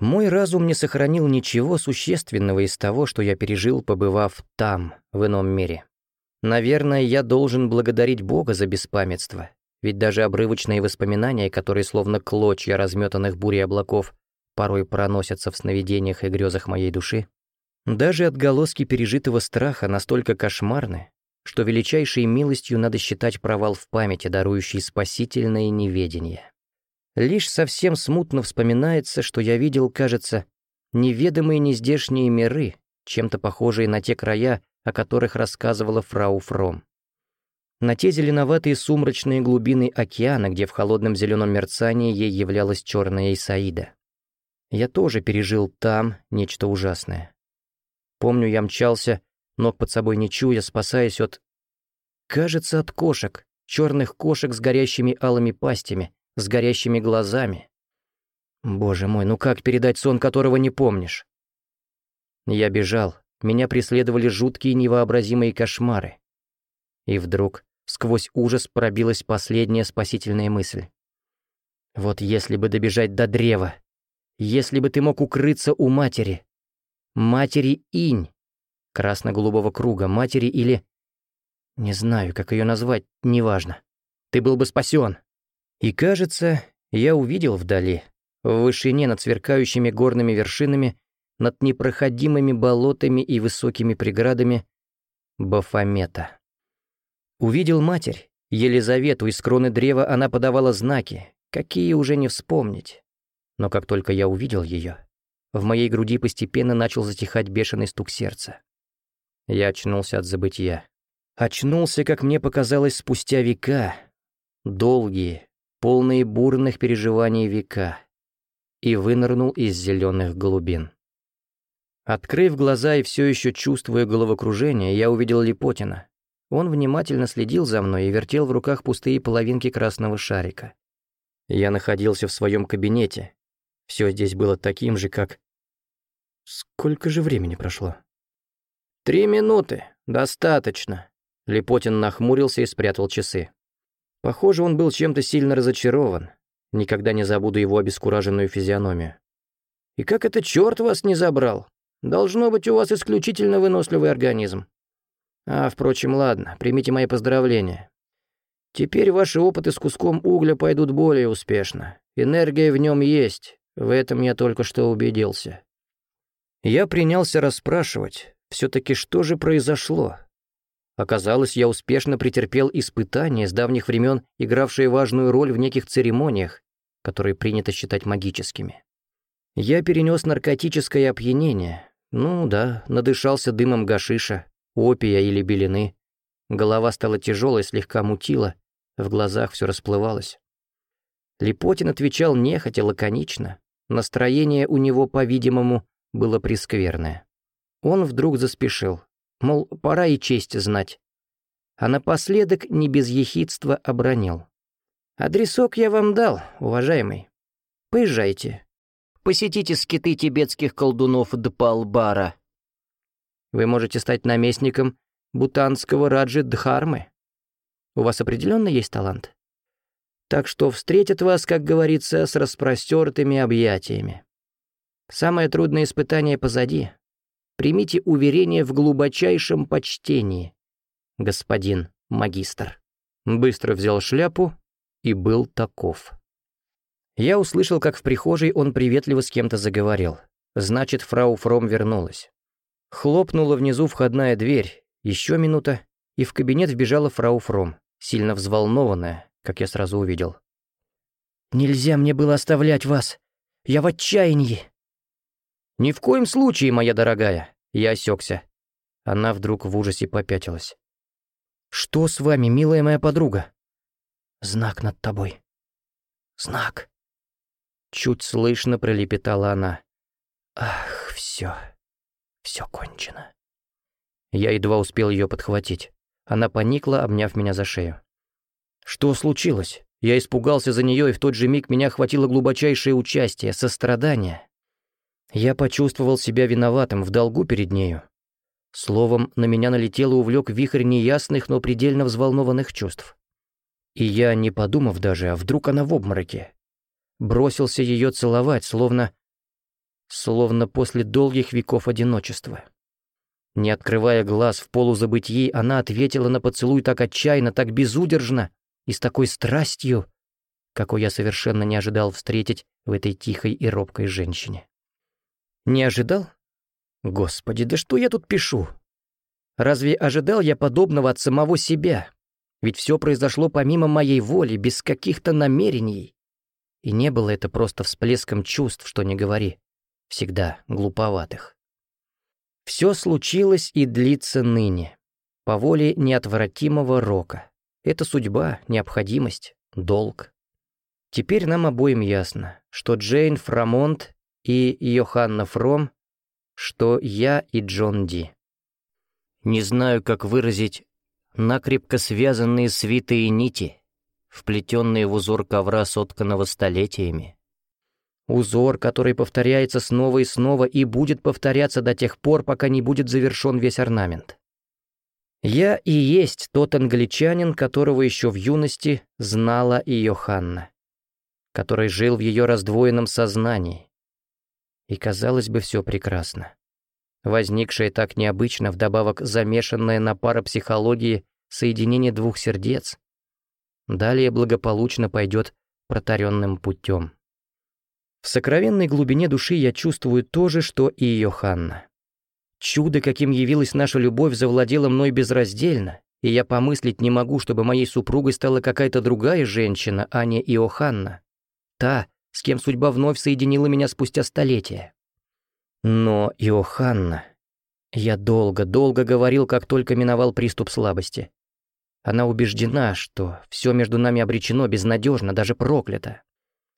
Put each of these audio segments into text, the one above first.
Мой разум не сохранил ничего существенного из того, что я пережил, побывав там, в ином мире. Наверное, я должен благодарить Бога за беспамятство, ведь даже обрывочные воспоминания, которые словно клочья разметанных бурей облаков, порой проносятся в сновидениях и грезах моей души, даже отголоски пережитого страха настолько кошмарны, что величайшей милостью надо считать провал в памяти, дарующий спасительное неведение. Лишь совсем смутно вспоминается, что я видел, кажется, неведомые нездешние миры, чем-то похожие на те края, о которых рассказывала фрау Фром. На те зеленоватые сумрачные глубины океана, где в холодном зеленом мерцании ей являлась черная Исаида. Я тоже пережил там нечто ужасное. Помню, я мчался, ног под собой не чуя, спасаясь от... Кажется, от кошек, черных кошек с горящими алыми пастями, с горящими глазами. Боже мой, ну как передать сон, которого не помнишь? Я бежал, меня преследовали жуткие невообразимые кошмары. И вдруг сквозь ужас пробилась последняя спасительная мысль. Вот если бы добежать до древа, если бы ты мог укрыться у матери, матери Инь, красно-голубого круга, матери или... Не знаю, как ее назвать, неважно. Ты был бы спасен. И кажется, я увидел вдали, в вышине над сверкающими горными вершинами, над непроходимыми болотами и высокими преградами, Бафомета. Увидел матерь, Елизавету из кроны древа она подавала знаки, какие уже не вспомнить. Но как только я увидел ее, в моей груди постепенно начал затихать бешеный стук сердца. Я очнулся от забытия. Очнулся, как мне показалось, спустя века, долгие, полные бурных переживаний века, и вынырнул из зеленых глубин. Открыв глаза и все еще чувствуя головокружение, я увидел Липотина. Он внимательно следил за мной и вертел в руках пустые половинки красного шарика. Я находился в своем кабинете. Все здесь было таким же, как... Сколько же времени прошло? «Три минуты. Достаточно». Липотин нахмурился и спрятал часы. Похоже, он был чем-то сильно разочарован. Никогда не забуду его обескураженную физиономию. «И как это черт вас не забрал? Должно быть, у вас исключительно выносливый организм. А, впрочем, ладно, примите мои поздравления. Теперь ваши опыты с куском угля пойдут более успешно. Энергия в нем есть, в этом я только что убедился». Я принялся расспрашивать, все-таки что же произошло, Оказалось, я успешно претерпел испытания с давних времен, игравшие важную роль в неких церемониях, которые принято считать магическими. Я перенес наркотическое опьянение. Ну да, надышался дымом гашиша, опия или белины. Голова стала тяжелой, слегка мутила, в глазах все расплывалось. Липотин отвечал нехотя, лаконично. Настроение у него, по-видимому, было прескверное. Он вдруг заспешил мол, пора и честь знать. А напоследок не без ехидства обронил. «Адресок я вам дал, уважаемый. Поезжайте. Посетите скиты тибетских колдунов Дпалбара. Вы можете стать наместником бутанского Раджи Дхармы. У вас определенно есть талант. Так что встретят вас, как говорится, с распростертыми объятиями. Самое трудное испытание позади. Примите уверение в глубочайшем почтении, господин магистр». Быстро взял шляпу и был таков. Я услышал, как в прихожей он приветливо с кем-то заговорил. Значит, фрау Фром вернулась. Хлопнула внизу входная дверь, еще минута, и в кабинет вбежала фрау Фром, сильно взволнованная, как я сразу увидел. «Нельзя мне было оставлять вас. Я в отчаянии!» «Ни в коем случае, моя дорогая!» Я осекся. Она вдруг в ужасе попятилась. «Что с вами, милая моя подруга?» «Знак над тобой». «Знак». Чуть слышно пролепетала она. «Ах, все, все кончено». Я едва успел ее подхватить. Она поникла, обняв меня за шею. «Что случилось?» Я испугался за нее, и в тот же миг меня охватило глубочайшее участие, сострадание. Я почувствовал себя виноватым, в долгу перед нею. Словом, на меня налетел и увлек вихрь неясных, но предельно взволнованных чувств. И я, не подумав даже, а вдруг она в обмороке, бросился ее целовать, словно... словно после долгих веков одиночества. Не открывая глаз в полузабытии, она ответила на поцелуй так отчаянно, так безудержно и с такой страстью, какой я совершенно не ожидал встретить в этой тихой и робкой женщине. Не ожидал? Господи, да что я тут пишу? Разве ожидал я подобного от самого себя? Ведь все произошло помимо моей воли, без каких-то намерений. И не было это просто всплеском чувств, что не говори. Всегда глуповатых. Все случилось и длится ныне, по воле неотвратимого рока. Это судьба, необходимость, долг. Теперь нам обоим ясно, что Джейн Фрамонт и Йоханна Фром, что я и Джон Ди. Не знаю, как выразить накрепко связанные свитые нити, вплетенные в узор ковра, сотканного столетиями. Узор, который повторяется снова и снова и будет повторяться до тех пор, пока не будет завершен весь орнамент. Я и есть тот англичанин, которого еще в юности знала Йоханна, который жил в ее раздвоенном сознании. И, казалось бы, все прекрасно. Возникшее так необычно, вдобавок замешанное на парапсихологии соединение двух сердец, далее благополучно пойдет протаренным путем. В сокровенной глубине души я чувствую то же, что и Йоханна. Чудо, каким явилась наша любовь, завладело мной безраздельно, и я помыслить не могу, чтобы моей супругой стала какая-то другая женщина, а не Иоханна. Та, с кем судьба вновь соединила меня спустя столетия. Но Иоханна... Я долго-долго говорил, как только миновал приступ слабости. Она убеждена, что все между нами обречено безнадежно, даже проклято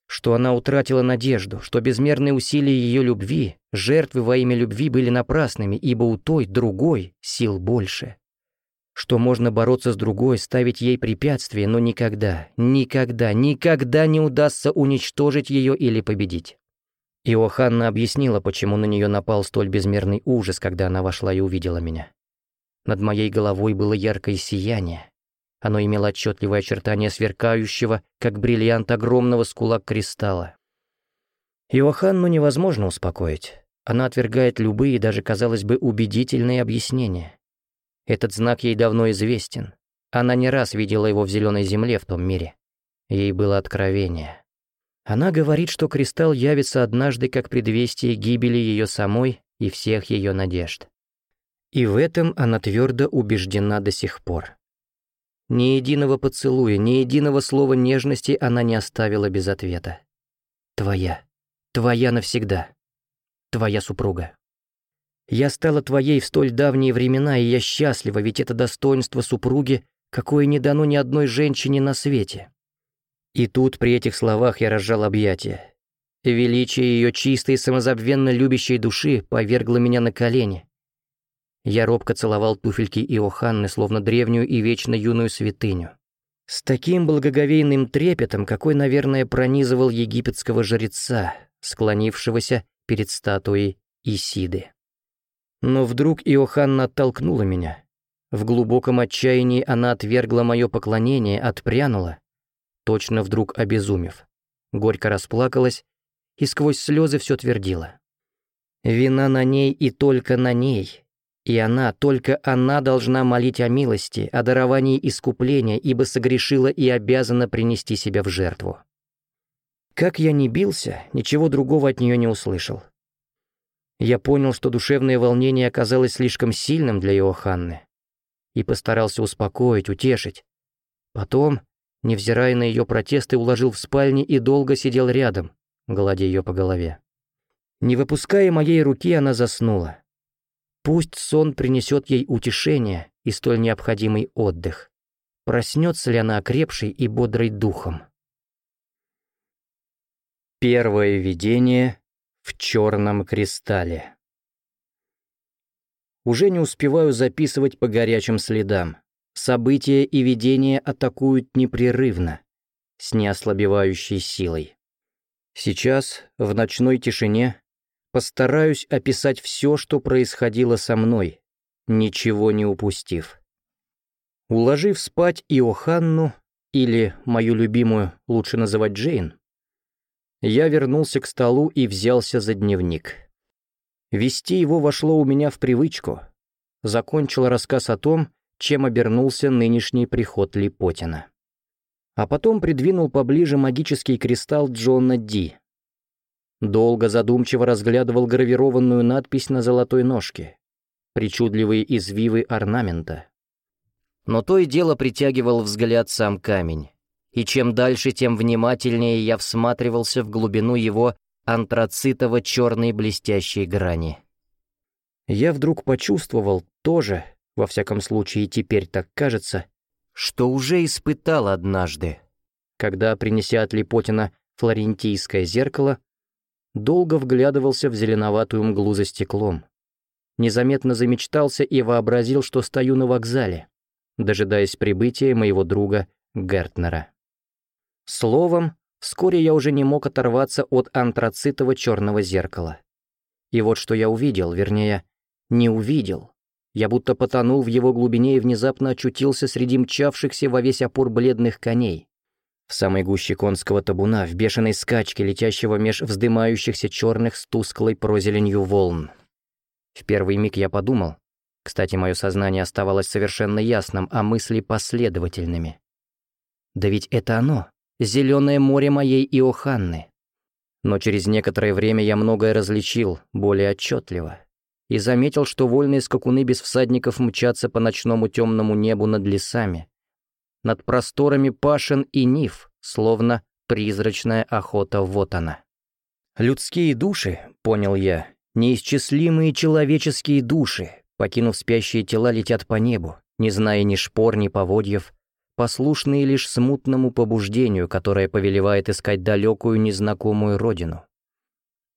что она утратила надежду, что безмерные усилия ее любви, жертвы во имя любви были напрасными, ибо у той, другой, сил больше. Что можно бороться с другой, ставить ей препятствия, но никогда, никогда, никогда не удастся уничтожить ее или победить. Иоханна объяснила, почему на нее напал столь безмерный ужас, когда она вошла и увидела меня. Над моей головой было яркое сияние, оно имело отчетливое очертание сверкающего, как бриллиант огромного скулак кристалла. Иоханну невозможно успокоить. Она отвергает любые, даже, казалось бы, убедительные объяснения. Этот знак ей давно известен. Она не раз видела его в зеленой земле в том мире. Ей было откровение. Она говорит, что кристалл явится однажды как предвестие гибели ее самой и всех ее надежд. И в этом она твердо убеждена до сих пор. Ни единого поцелуя, ни единого слова нежности она не оставила без ответа. Твоя. Твоя навсегда. Твоя супруга. Я стала твоей в столь давние времена, и я счастлива, ведь это достоинство супруги, какое не дано ни одной женщине на свете. И тут при этих словах я разжал объятия. Величие ее чистой самозабвенно любящей души повергло меня на колени, я робко целовал туфельки Иоханны, словно древнюю и вечно юную святыню. С таким благоговейным трепетом, какой, наверное, пронизывал египетского жреца, склонившегося перед статуей Исиды. Но вдруг Иоханна оттолкнула меня. В глубоком отчаянии она отвергла мое поклонение, отпрянула, точно вдруг обезумев. Горько расплакалась и сквозь слезы все твердила. Вина на ней и только на ней, и она, только она должна молить о милости, о даровании искупления, ибо согрешила и обязана принести себя в жертву. Как я ни бился, ничего другого от нее не услышал. Я понял, что душевное волнение оказалось слишком сильным для Иоханны, и постарался успокоить, утешить. Потом, невзирая на ее протесты, уложил в спальне и долго сидел рядом, гладя ее по голове. Не выпуская моей руки, она заснула. Пусть сон принесет ей утешение и столь необходимый отдых. Проснется ли она окрепшей и бодрой духом? Первое видение в черном кристалле. Уже не успеваю записывать по горячим следам. События и видения атакуют непрерывно, с неослабевающей силой. Сейчас, в ночной тишине, Постараюсь описать все, что происходило со мной, ничего не упустив. Уложив спать Иоханну, или мою любимую лучше называть Джейн, я вернулся к столу и взялся за дневник. Вести его вошло у меня в привычку. Закончил рассказ о том, чем обернулся нынешний приход Липотина. А потом придвинул поближе магический кристалл Джона Ди. Долго задумчиво разглядывал гравированную надпись на золотой ножке, причудливые извивы орнамента. Но то и дело притягивал взгляд сам камень, и чем дальше, тем внимательнее я всматривался в глубину его антрацитово-черной блестящей грани. Я вдруг почувствовал тоже, во всяком случае теперь так кажется, что уже испытал однажды, когда, принеся от Липотина флорентийское зеркало, долго вглядывался в зеленоватую мглу за стеклом. Незаметно замечтался и вообразил, что стою на вокзале, дожидаясь прибытия моего друга Гертнера. Словом, вскоре я уже не мог оторваться от антрацитового черного зеркала. И вот что я увидел, вернее, не увидел, я будто потонул в его глубине и внезапно очутился среди мчавшихся во весь опор бледных коней. В самой гуще конского табуна, в бешеной скачке, летящего меж вздымающихся черных с тусклой прозеленью волн. В первый миг я подумал, кстати, мое сознание оставалось совершенно ясным, а мысли последовательными. Да ведь это оно, зеленое море моей Иоханны. Но через некоторое время я многое различил, более отчетливо и заметил, что вольные скакуны без всадников мчатся по ночному темному небу над лесами, над просторами пашен и нив, словно призрачная охота вот она. Людские души, понял я, неисчислимые человеческие души, покинув спящие тела, летят по небу, не зная ни шпор, ни поводьев, послушные лишь смутному побуждению, которое повелевает искать далекую незнакомую родину.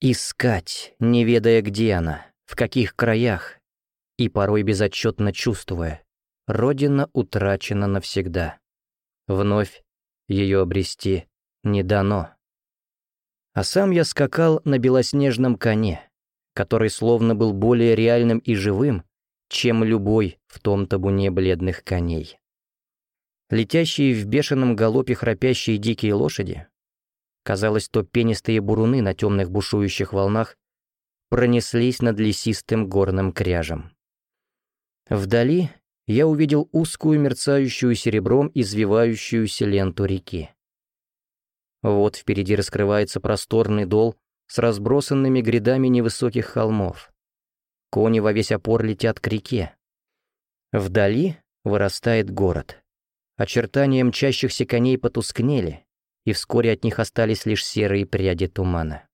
Искать, не ведая, где она, в каких краях, и порой безотчетно чувствуя, Родина утрачена навсегда. Вновь ее обрести не дано. А сам я скакал на белоснежном коне, который словно был более реальным и живым, чем любой в том табуне бледных коней. Летящие в бешеном галопе храпящие дикие лошади, казалось, то пенистые буруны на темных бушующих волнах пронеслись над лесистым горным кряжем. Вдали я увидел узкую мерцающую серебром извивающуюся ленту реки. Вот впереди раскрывается просторный дол с разбросанными грядами невысоких холмов. Кони во весь опор летят к реке. Вдали вырастает город. Очертания мчащихся коней потускнели, и вскоре от них остались лишь серые пряди тумана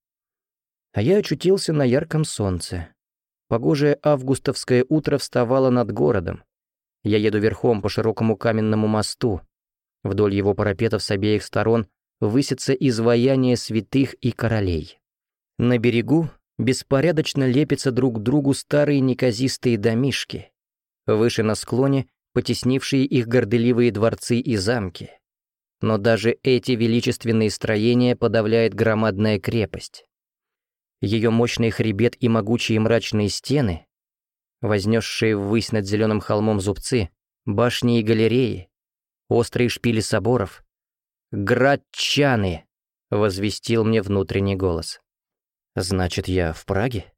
а я очутился на ярком солнце. Погожее августовское утро вставало над городом. Я еду верхом по широкому каменному мосту. Вдоль его парапетов с обеих сторон высятся изваяния святых и королей. На берегу беспорядочно лепятся друг к другу старые неказистые домишки. Выше на склоне потеснившие их горделивые дворцы и замки. Но даже эти величественные строения подавляет громадная крепость ее мощный хребет и могучие мрачные стены, вознесшие ввысь над зеленым холмом зубцы, башни и галереи, острые шпили соборов. «Градчаны!» — возвестил мне внутренний голос. «Значит, я в Праге?»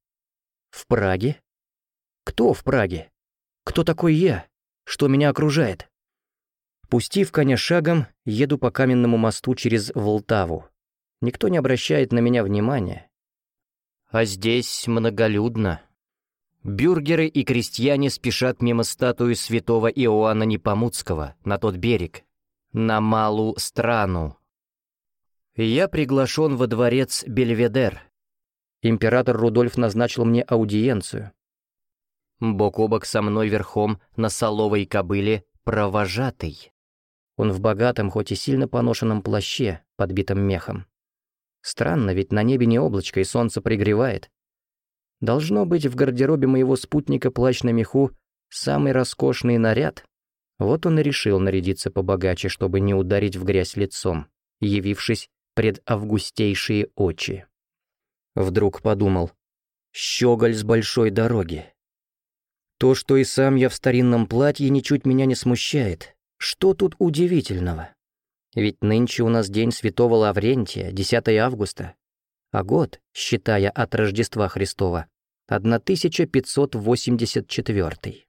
«В Праге? Кто в Праге? Кто такой я? Что меня окружает?» Пустив коня шагом, еду по каменному мосту через Волтаву. Никто не обращает на меня внимания, а здесь многолюдно. Бюргеры и крестьяне спешат мимо статуи святого Иоанна Непомуцкого на тот берег, на малую страну. Я приглашен во дворец Бельведер. Император Рудольф назначил мне аудиенцию. Бок о бок со мной верхом на соловой кобыле провожатый. Он в богатом, хоть и сильно поношенном плаще, подбитом мехом. Странно, ведь на небе не облачко, и солнце пригревает. Должно быть, в гардеробе моего спутника плащ на меху самый роскошный наряд. Вот он и решил нарядиться побогаче, чтобы не ударить в грязь лицом, явившись пред августейшие очи. Вдруг подумал, щеголь с большой дороги. То, что и сам я в старинном платье, ничуть меня не смущает. Что тут удивительного? Ведь нынче у нас день святого Лаврентия, 10 августа, а год, считая от Рождества Христова, 1584.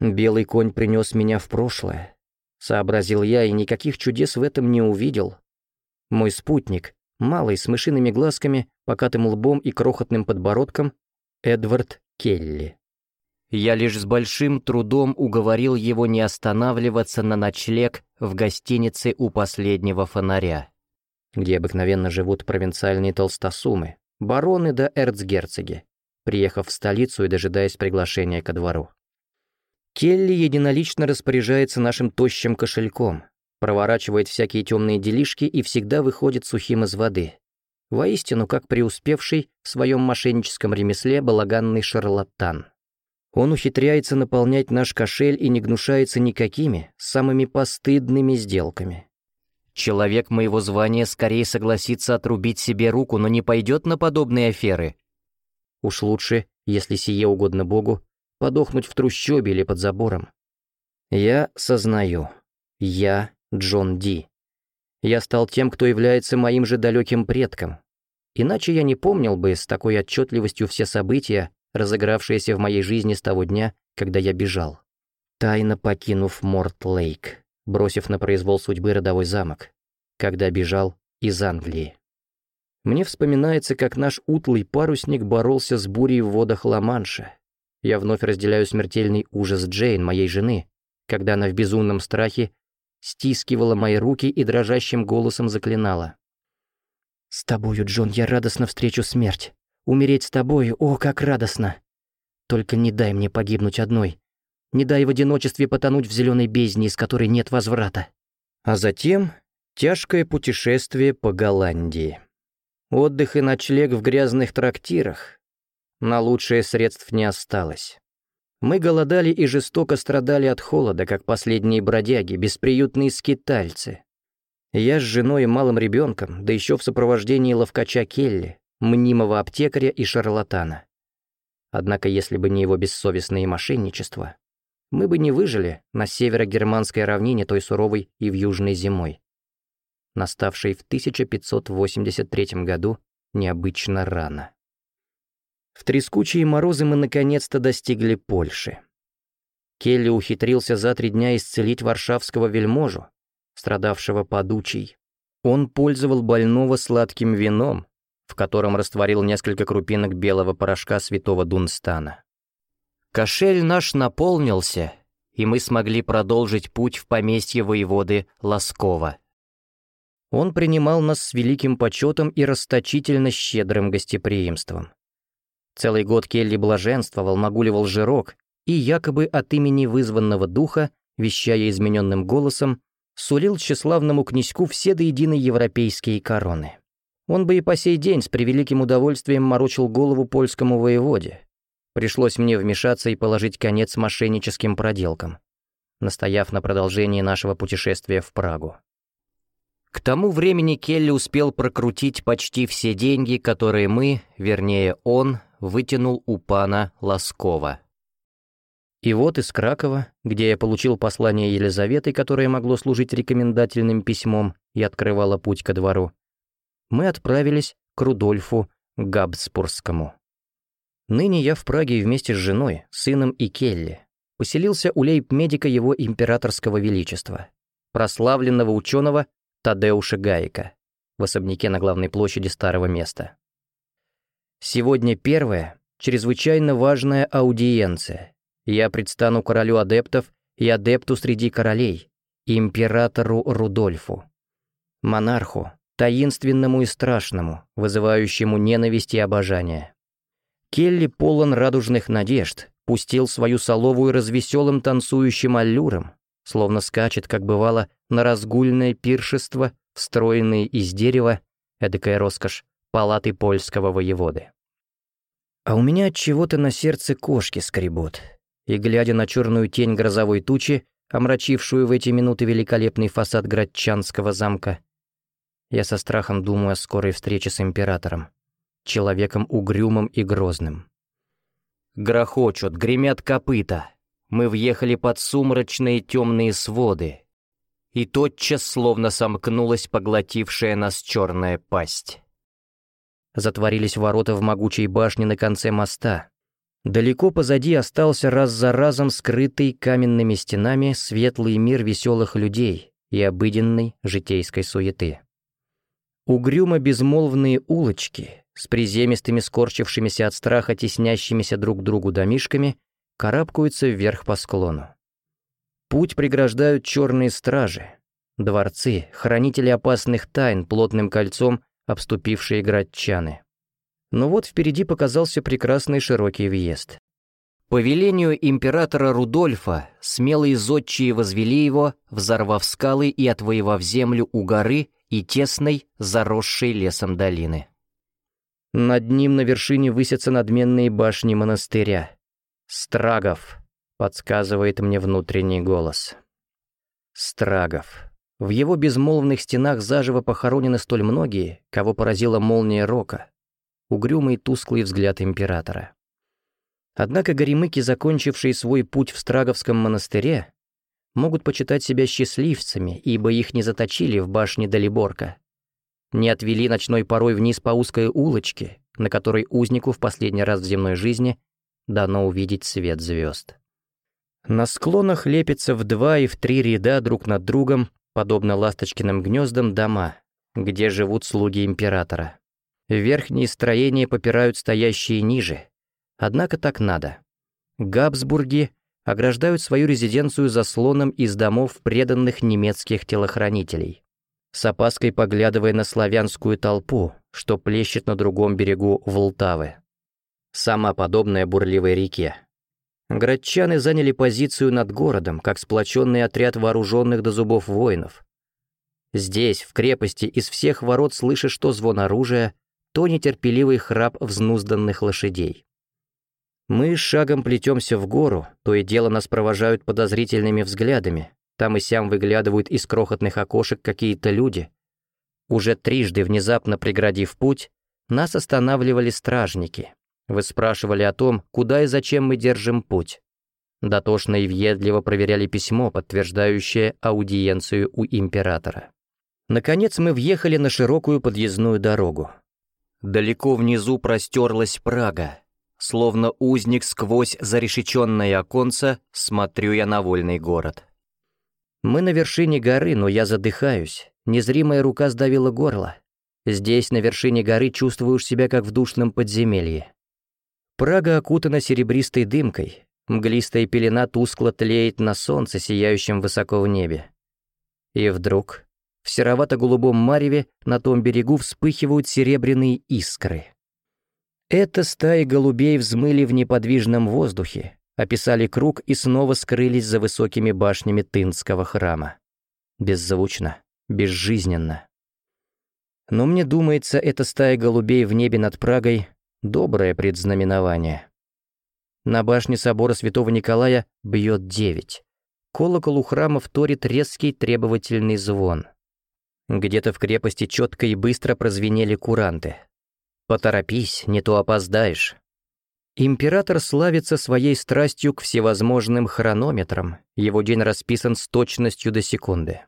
Белый конь принес меня в прошлое. Сообразил я и никаких чудес в этом не увидел. Мой спутник, малый, с мышиными глазками, покатым лбом и крохотным подбородком, Эдвард Келли. Я лишь с большим трудом уговорил его не останавливаться на ночлег в гостинице у последнего фонаря, где обыкновенно живут провинциальные толстосумы, бароны да эрцгерцоги, приехав в столицу и дожидаясь приглашения ко двору. Келли единолично распоряжается нашим тощим кошельком, проворачивает всякие темные делишки и всегда выходит сухим из воды. Воистину, как преуспевший в своем мошенническом ремесле балаганный шарлатан. Он ухитряется наполнять наш кошель и не гнушается никакими, самыми постыдными сделками. Человек моего звания скорее согласится отрубить себе руку, но не пойдет на подобные аферы. Уж лучше, если сие угодно Богу, подохнуть в трущобе или под забором. Я сознаю. Я Джон Ди. Я стал тем, кто является моим же далеким предком. Иначе я не помнил бы с такой отчетливостью все события, разыгравшееся в моей жизни с того дня, когда я бежал. Тайно покинув Морт-Лейк, бросив на произвол судьбы родовой замок, когда бежал из Англии. Мне вспоминается, как наш утлый парусник боролся с бурей в водах Ла-Манша. Я вновь разделяю смертельный ужас Джейн, моей жены, когда она в безумном страхе стискивала мои руки и дрожащим голосом заклинала. «С тобою, Джон, я радостно встречу смерть. Умереть с тобой, о, как радостно! Только не дай мне погибнуть одной. Не дай в одиночестве потонуть в зеленой бездне, из которой нет возврата. А затем тяжкое путешествие по Голландии. Отдых и ночлег в грязных трактирах. На лучшее средств не осталось. Мы голодали и жестоко страдали от холода, как последние бродяги, бесприютные скитальцы. Я с женой и малым ребенком, да еще в сопровождении ловкача Келли, мнимого аптекаря и шарлатана. Однако если бы не его бессовестное мошенничество, мы бы не выжили на северо-германской равнине той суровой и в южной зимой, наставшей в 1583 году необычно рано. В трескучие морозы мы наконец-то достигли Польши. Келли ухитрился за три дня исцелить варшавского вельможу, страдавшего подучей. Он пользовал больного сладким вином, в котором растворил несколько крупинок белого порошка святого Дунстана. Кошель наш наполнился, и мы смогли продолжить путь в поместье воеводы Ласкова. Он принимал нас с великим почетом и расточительно щедрым гостеприимством. Целый год Келли блаженствовал, нагуливал жирок, и якобы от имени вызванного духа, вещая измененным голосом, сулил тщеславному князьку все до единой европейские короны. Он бы и по сей день с превеликим удовольствием морочил голову польскому воеводе. Пришлось мне вмешаться и положить конец мошенническим проделкам, настояв на продолжении нашего путешествия в Прагу. К тому времени Келли успел прокрутить почти все деньги, которые мы, вернее он, вытянул у пана Ласкова. И вот из Кракова, где я получил послание Елизаветы, которое могло служить рекомендательным письмом и открывало путь ко двору, мы отправились к Рудольфу Габсбургскому. Ныне я в Праге вместе с женой, сыном и Келли. Поселился у лейб-медика его императорского величества, прославленного ученого Тадеуша Гаика, в особняке на главной площади старого места. Сегодня первая, чрезвычайно важная аудиенция. Я предстану королю адептов и адепту среди королей, императору Рудольфу, монарху, таинственному и страшному, вызывающему ненависть и обожание. Келли полон радужных надежд, пустил свою соловую развеселым танцующим аллюром, словно скачет, как бывало, на разгульное пиршество, встроенные из дерева, эдакая роскошь, палаты польского воеводы. А у меня от чего-то на сердце кошки скребут, и, глядя на черную тень грозовой тучи, омрачившую в эти минуты великолепный фасад Градчанского замка, я со страхом думаю о скорой встрече с императором, человеком угрюмым и грозным. Грохочут, гремят копыта. Мы въехали под сумрачные темные своды, и тотчас словно сомкнулась поглотившая нас черная пасть. Затворились ворота в могучей башне на конце моста, Далеко позади остался раз за разом скрытый каменными стенами светлый мир веселых людей и обыденной житейской суеты. Угрюмо безмолвные улочки с приземистыми скорчившимися от страха теснящимися друг к другу домишками карабкаются вверх по склону. Путь преграждают черные стражи, дворцы, хранители опасных тайн плотным кольцом, обступившие градчаны. Но вот впереди показался прекрасный широкий въезд. По велению императора Рудольфа смелые зодчие возвели его, взорвав скалы и отвоевав землю у горы и тесной, заросшей лесом долины. Над ним на вершине высятся надменные башни монастыря. «Страгов», — подсказывает мне внутренний голос. Страгов. В его безмолвных стенах заживо похоронены столь многие, кого поразила молния рока, угрюмый тусклый взгляд императора. Однако горемыки, закончившие свой путь в Страговском монастыре, могут почитать себя счастливцами, ибо их не заточили в башне Далиборка, не отвели ночной порой вниз по узкой улочке, на которой узнику в последний раз в земной жизни дано увидеть свет звезд. На склонах лепятся в два и в три ряда друг над другом, подобно ласточкиным гнездам, дома, где живут слуги императора. Верхние строения попирают стоящие ниже. Однако так надо. Габсбурги ограждают свою резиденцию заслоном из домов преданных немецких телохранителей, с опаской поглядывая на славянскую толпу, что плещет на другом берегу Волтавы. Сама подобная бурливой реке. Градчаны заняли позицию над городом, как сплоченный отряд вооруженных до зубов воинов. Здесь, в крепости, из всех ворот слышишь то звон оружия, то нетерпеливый храп взнузданных лошадей. Мы шагом плетемся в гору, то и дело нас провожают подозрительными взглядами, там и сям выглядывают из крохотных окошек какие-то люди. Уже трижды внезапно преградив путь, нас останавливали стражники. Вы спрашивали о том, куда и зачем мы держим путь. Дотошно и въедливо проверяли письмо, подтверждающее аудиенцию у императора. Наконец мы въехали на широкую подъездную дорогу. Далеко внизу простерлась Прага. Словно узник сквозь зарешеченное оконце, смотрю я на вольный город. Мы на вершине горы, но я задыхаюсь. Незримая рука сдавила горло. Здесь, на вершине горы, чувствуешь себя как в душном подземелье. Прага окутана серебристой дымкой. Мглистая пелена тускло тлеет на солнце, сияющем высоко в небе. И вдруг в серовато-голубом мареве на том берегу вспыхивают серебряные искры. Это стаи голубей взмыли в неподвижном воздухе, описали круг и снова скрылись за высокими башнями Тынского храма. Беззвучно, безжизненно. Но мне думается, эта стая голубей в небе над Прагой — доброе предзнаменование. На башне собора святого Николая бьет девять. Колокол у храма вторит резкий требовательный звон — где-то в крепости четко и быстро прозвенели куранты. «Поторопись, не то опоздаешь». Император славится своей страстью к всевозможным хронометрам, его день расписан с точностью до секунды.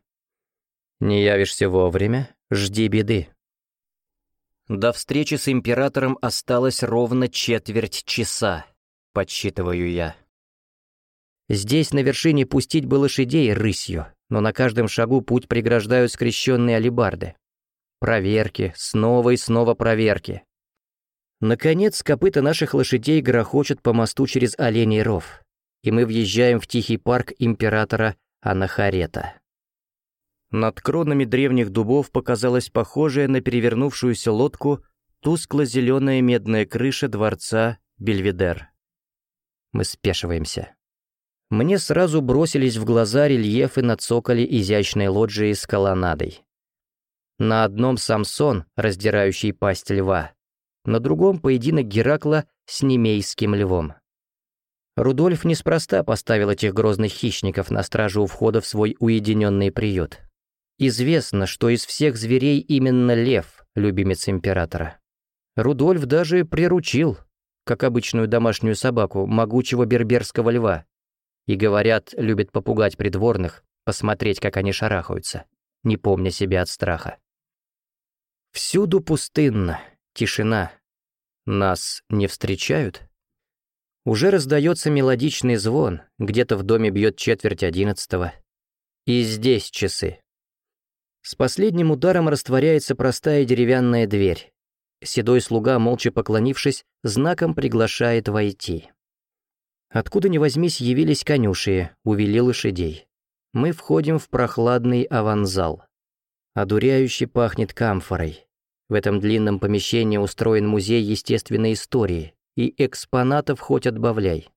Не явишься вовремя, жди беды. До встречи с императором осталось ровно четверть часа, подсчитываю я. Здесь на вершине пустить бы лошадей рысью, но на каждом шагу путь преграждают скрещенные алибарды. Проверки, снова и снова проверки. Наконец, копыта наших лошадей грохочет по мосту через Оленей ров, и мы въезжаем в тихий парк императора Анахарета. Над кронами древних дубов показалась похожая на перевернувшуюся лодку тускло-зеленая медная крыша дворца Бельведер. Мы спешиваемся. Мне сразу бросились в глаза рельефы на цоколе изящной лоджии с колоннадой. На одном Самсон, раздирающий пасть льва, на другом поединок Геракла с немейским львом. Рудольф неспроста поставил этих грозных хищников на стражу у входа в свой уединенный приют. Известно, что из всех зверей именно лев — любимец императора. Рудольф даже приручил, как обычную домашнюю собаку, могучего берберского льва, и, говорят, любит попугать придворных, посмотреть, как они шарахаются, не помня себя от страха. Всюду пустынно, тишина. Нас не встречают? Уже раздается мелодичный звон, где-то в доме бьет четверть одиннадцатого. И здесь часы. С последним ударом растворяется простая деревянная дверь. Седой слуга, молча поклонившись, знаком приглашает войти. Откуда ни возьмись явились конюшие, увели лошадей. Мы входим в прохладный аванзал. Одуряюще пахнет камфорой. В этом длинном помещении устроен музей естественной истории, и экспонатов хоть отбавляй.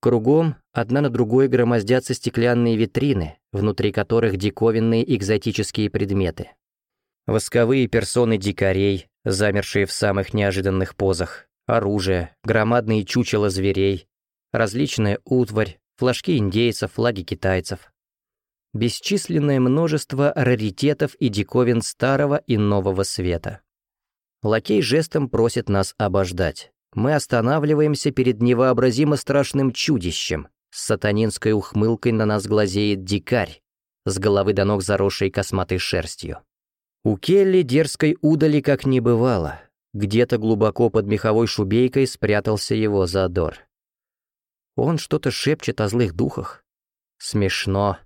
Кругом одна на другой громоздятся стеклянные витрины, внутри которых диковинные экзотические предметы. Восковые персоны дикарей, замершие в самых неожиданных позах, оружие, громадные чучела зверей, различная утварь, флажки индейцев, флаги китайцев. Бесчисленное множество раритетов и диковин старого и нового света. Лакей жестом просит нас обождать мы останавливаемся перед невообразимо страшным чудищем. С сатанинской ухмылкой на нас глазеет дикарь, с головы до ног заросшей косматой шерстью. У Келли дерзкой удали как не бывало. Где-то глубоко под меховой шубейкой спрятался его задор. Он что-то шепчет о злых духах. Смешно.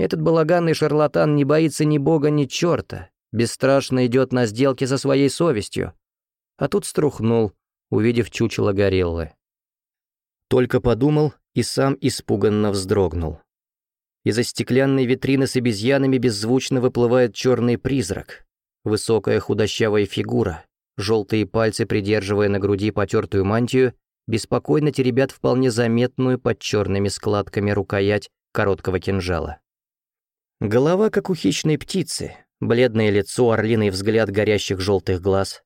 Этот балаганный шарлатан не боится ни бога, ни черта, бесстрашно идет на сделки со своей совестью. А тут струхнул, увидев чучело гориллы. Только подумал и сам испуганно вздрогнул. Из-за стеклянной витрины с обезьянами беззвучно выплывает черный призрак. Высокая худощавая фигура, желтые пальцы, придерживая на груди потертую мантию, беспокойно теребят вполне заметную под черными складками рукоять короткого кинжала. Голова, как у хищной птицы, бледное лицо, орлиный взгляд горящих желтых глаз,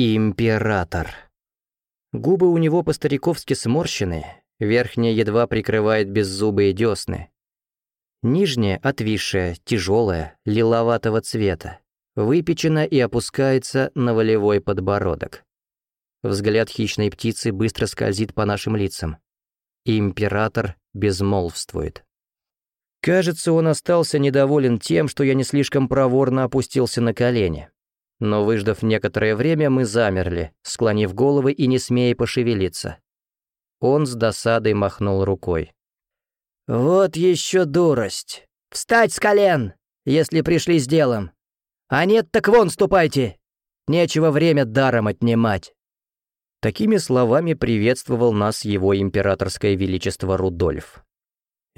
Император. Губы у него по-стариковски сморщены, верхняя едва прикрывает беззубые десны. Нижняя, отвисшая, тяжелая, лиловатого цвета, выпечена и опускается на волевой подбородок. Взгляд хищной птицы быстро скользит по нашим лицам. Император безмолвствует. Кажется, он остался недоволен тем, что я не слишком проворно опустился на колени. Но выждав некоторое время, мы замерли, склонив головы и не смея пошевелиться. Он с досадой махнул рукой. «Вот еще дурость! Встать с колен, если пришли с делом! А нет, так вон ступайте! Нечего время даром отнимать!» Такими словами приветствовал нас его императорское величество Рудольф.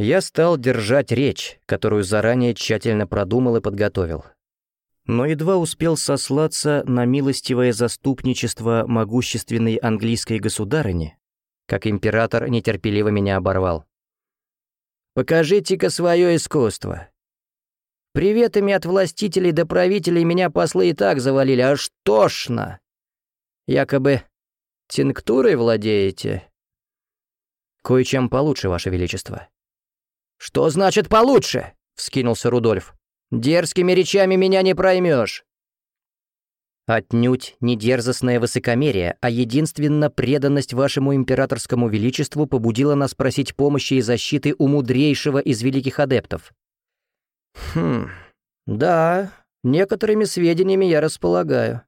Я стал держать речь, которую заранее тщательно продумал и подготовил но едва успел сослаться на милостивое заступничество могущественной английской государыни, как император нетерпеливо меня оборвал. «Покажите-ка свое искусство. Приветами от властителей до правителей меня послы и так завалили, аж тошно. Якобы тинктурой владеете?» «Кое-чем получше, Ваше Величество». «Что значит получше?» — вскинулся Рудольф. Дерзкими речами меня не проймешь. Отнюдь не дерзостное высокомерие, а единственно преданность вашему императорскому величеству побудила нас просить помощи и защиты у мудрейшего из великих адептов. Хм, да, некоторыми сведениями я располагаю.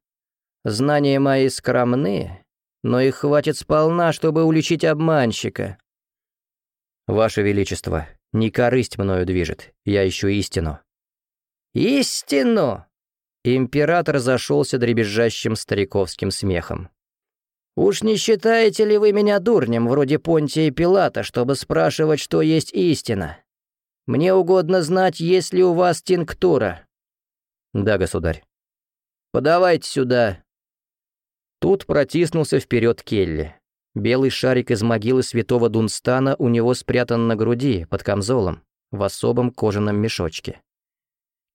Знания мои скромны, но их хватит сполна, чтобы уличить обманщика. Ваше Величество, не корысть мною движет, я ищу истину. «Истину!» Император зашелся дребезжащим стариковским смехом. «Уж не считаете ли вы меня дурнем, вроде Понтия Пилата, чтобы спрашивать, что есть истина? Мне угодно знать, есть ли у вас тинктура». «Да, государь». «Подавайте сюда». Тут протиснулся вперед Келли. Белый шарик из могилы святого Дунстана у него спрятан на груди, под камзолом, в особом кожаном мешочке.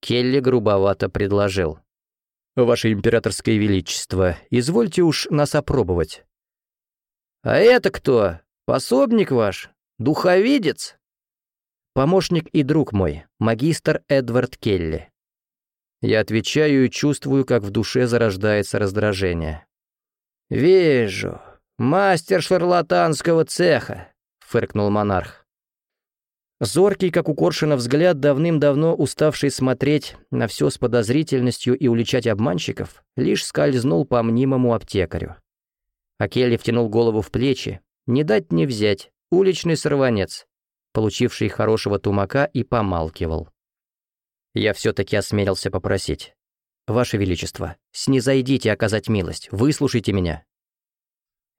Келли грубовато предложил. «Ваше императорское величество, извольте уж нас опробовать». «А это кто? Пособник ваш? Духовидец?» «Помощник и друг мой, магистр Эдвард Келли». Я отвечаю и чувствую, как в душе зарождается раздражение. «Вижу. Мастер шарлатанского цеха», — фыркнул монарх. Зоркий, как у Коршина, взгляд, давным-давно уставший смотреть на все с подозрительностью и уличать обманщиков, лишь скользнул по мнимому аптекарю. А Келли втянул голову в плечи. Не дать не взять. Уличный сорванец, получивший хорошего тумака и помалкивал. Я все-таки осмелился попросить. «Ваше Величество, снизойдите оказать милость, выслушайте меня».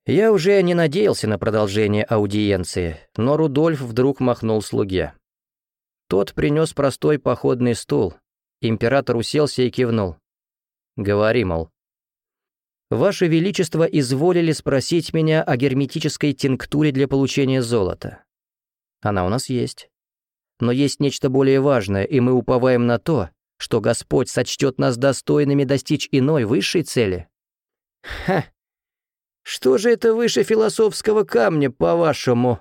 Я уже не надеялся на продолжение аудиенции, но Рудольф вдруг махнул слуге. Тот принес простой походный стул. Император уселся и кивнул. «Говори, мол». «Ваше Величество изволили спросить меня о герметической тинктуре для получения золота. Она у нас есть. Но есть нечто более важное, и мы уповаем на то, что Господь сочтет нас достойными достичь иной, высшей цели. Ха! Что же это выше философского камня, по-вашему?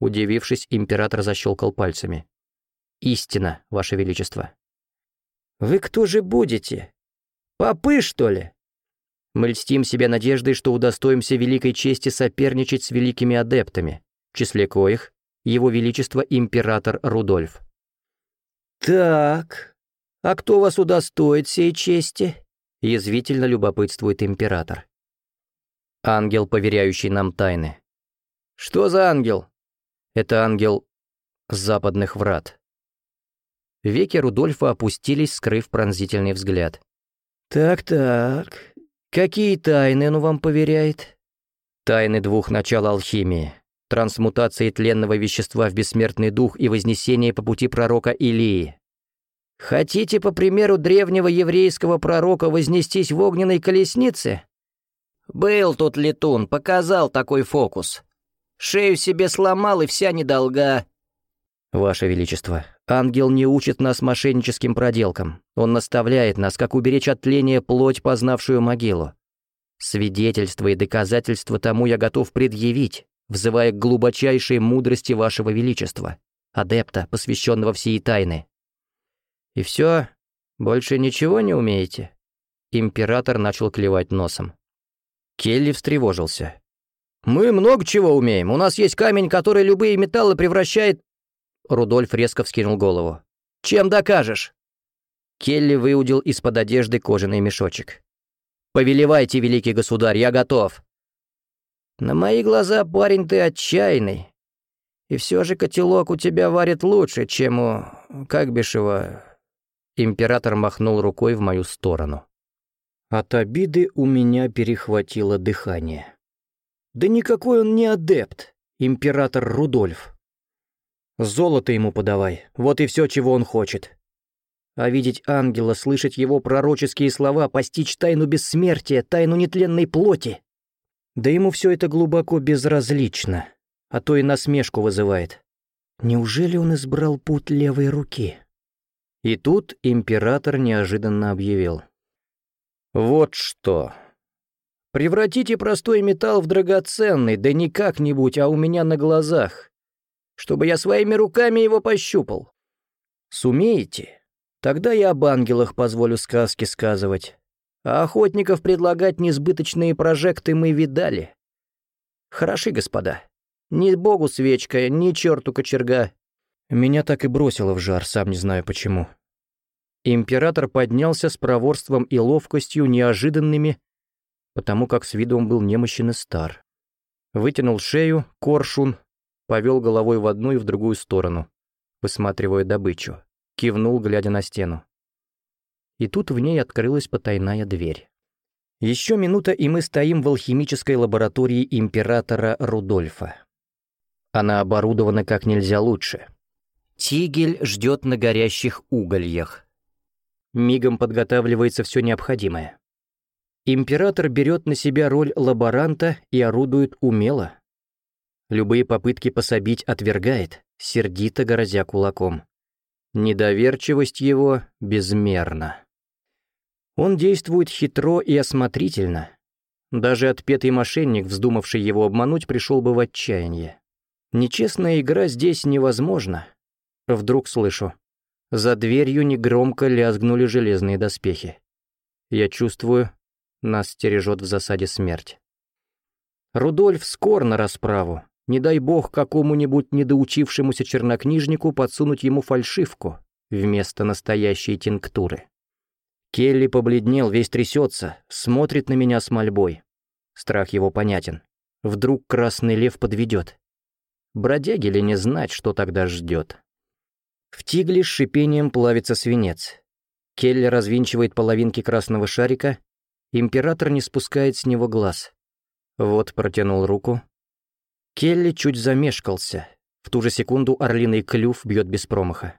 Удивившись, император защелкал пальцами. Истина, ваше величество. Вы кто же будете? Попы, что ли? Мы льстим себе надеждой, что удостоимся великой чести соперничать с великими адептами, в числе коих его Величество император Рудольф. «Так, а кто вас удостоит сей чести?» — язвительно любопытствует император. «Ангел, поверяющий нам тайны». «Что за ангел?» «Это ангел западных врат». Веки Рудольфа опустились, скрыв пронзительный взгляд. «Так-так, какие тайны он вам поверяет?» «Тайны двух начал алхимии трансмутации тленного вещества в бессмертный дух и вознесение по пути пророка Илии. Хотите, по примеру древнего еврейского пророка, вознестись в огненной колеснице? Был тут летун, показал такой фокус. Шею себе сломал, и вся недолга. Ваше Величество, ангел не учит нас мошенническим проделкам. Он наставляет нас, как уберечь от тления плоть, познавшую могилу. Свидетельства и доказательства тому я готов предъявить, взывая к глубочайшей мудрости вашего величества, адепта, посвященного всей тайны. И все, больше ничего не умеете?» Император начал клевать носом. Келли встревожился. «Мы много чего умеем. У нас есть камень, который любые металлы превращает...» Рудольф резко вскинул голову. «Чем докажешь?» Келли выудил из-под одежды кожаный мешочек. «Повелевайте, великий государь, я готов!» На мои глаза, парень, ты отчаянный. И все же котелок у тебя варит лучше, чем у... как бишь его...» Император махнул рукой в мою сторону. От обиды у меня перехватило дыхание. «Да никакой он не адепт, император Рудольф. Золото ему подавай, вот и все, чего он хочет. А видеть ангела, слышать его пророческие слова, постичь тайну бессмертия, тайну нетленной плоти. Да ему все это глубоко безразлично, а то и насмешку вызывает. Неужели он избрал путь левой руки? И тут император неожиданно объявил. «Вот что. Превратите простой металл в драгоценный, да не как-нибудь, а у меня на глазах, чтобы я своими руками его пощупал. Сумеете? Тогда я об ангелах позволю сказки сказывать, а охотников предлагать несбыточные прожекты мы видали. Хороши, господа. Ни богу свечка, ни черту кочерга. Меня так и бросило в жар, сам не знаю почему. Император поднялся с проворством и ловкостью неожиданными, потому как с виду он был немощен и стар. Вытянул шею, коршун, повел головой в одну и в другую сторону, высматривая добычу. Кивнул, глядя на стену и тут в ней открылась потайная дверь. Еще минута, и мы стоим в алхимической лаборатории императора Рудольфа. Она оборудована как нельзя лучше. Тигель ждет на горящих угольях. Мигом подготавливается все необходимое. Император берет на себя роль лаборанта и орудует умело. Любые попытки пособить отвергает, сердито грозя кулаком. Недоверчивость его безмерна. Он действует хитро и осмотрительно. Даже отпетый мошенник, вздумавший его обмануть, пришел бы в отчаяние. Нечестная игра здесь невозможна. Вдруг слышу. За дверью негромко лязгнули железные доспехи. Я чувствую, нас стережет в засаде смерть. Рудольф скор на расправу. Не дай бог какому-нибудь недоучившемуся чернокнижнику подсунуть ему фальшивку вместо настоящей тинктуры. Келли побледнел, весь трясется, смотрит на меня с мольбой. Страх его понятен. Вдруг Красный Лев подведет. Бродяги ли не знать, что тогда ждет? В тигле с шипением плавится свинец. Келли развинчивает половинки красного шарика. Император не спускает с него глаз. Вот протянул руку. Келли чуть замешкался. В ту же секунду орлиный клюв бьет без промаха.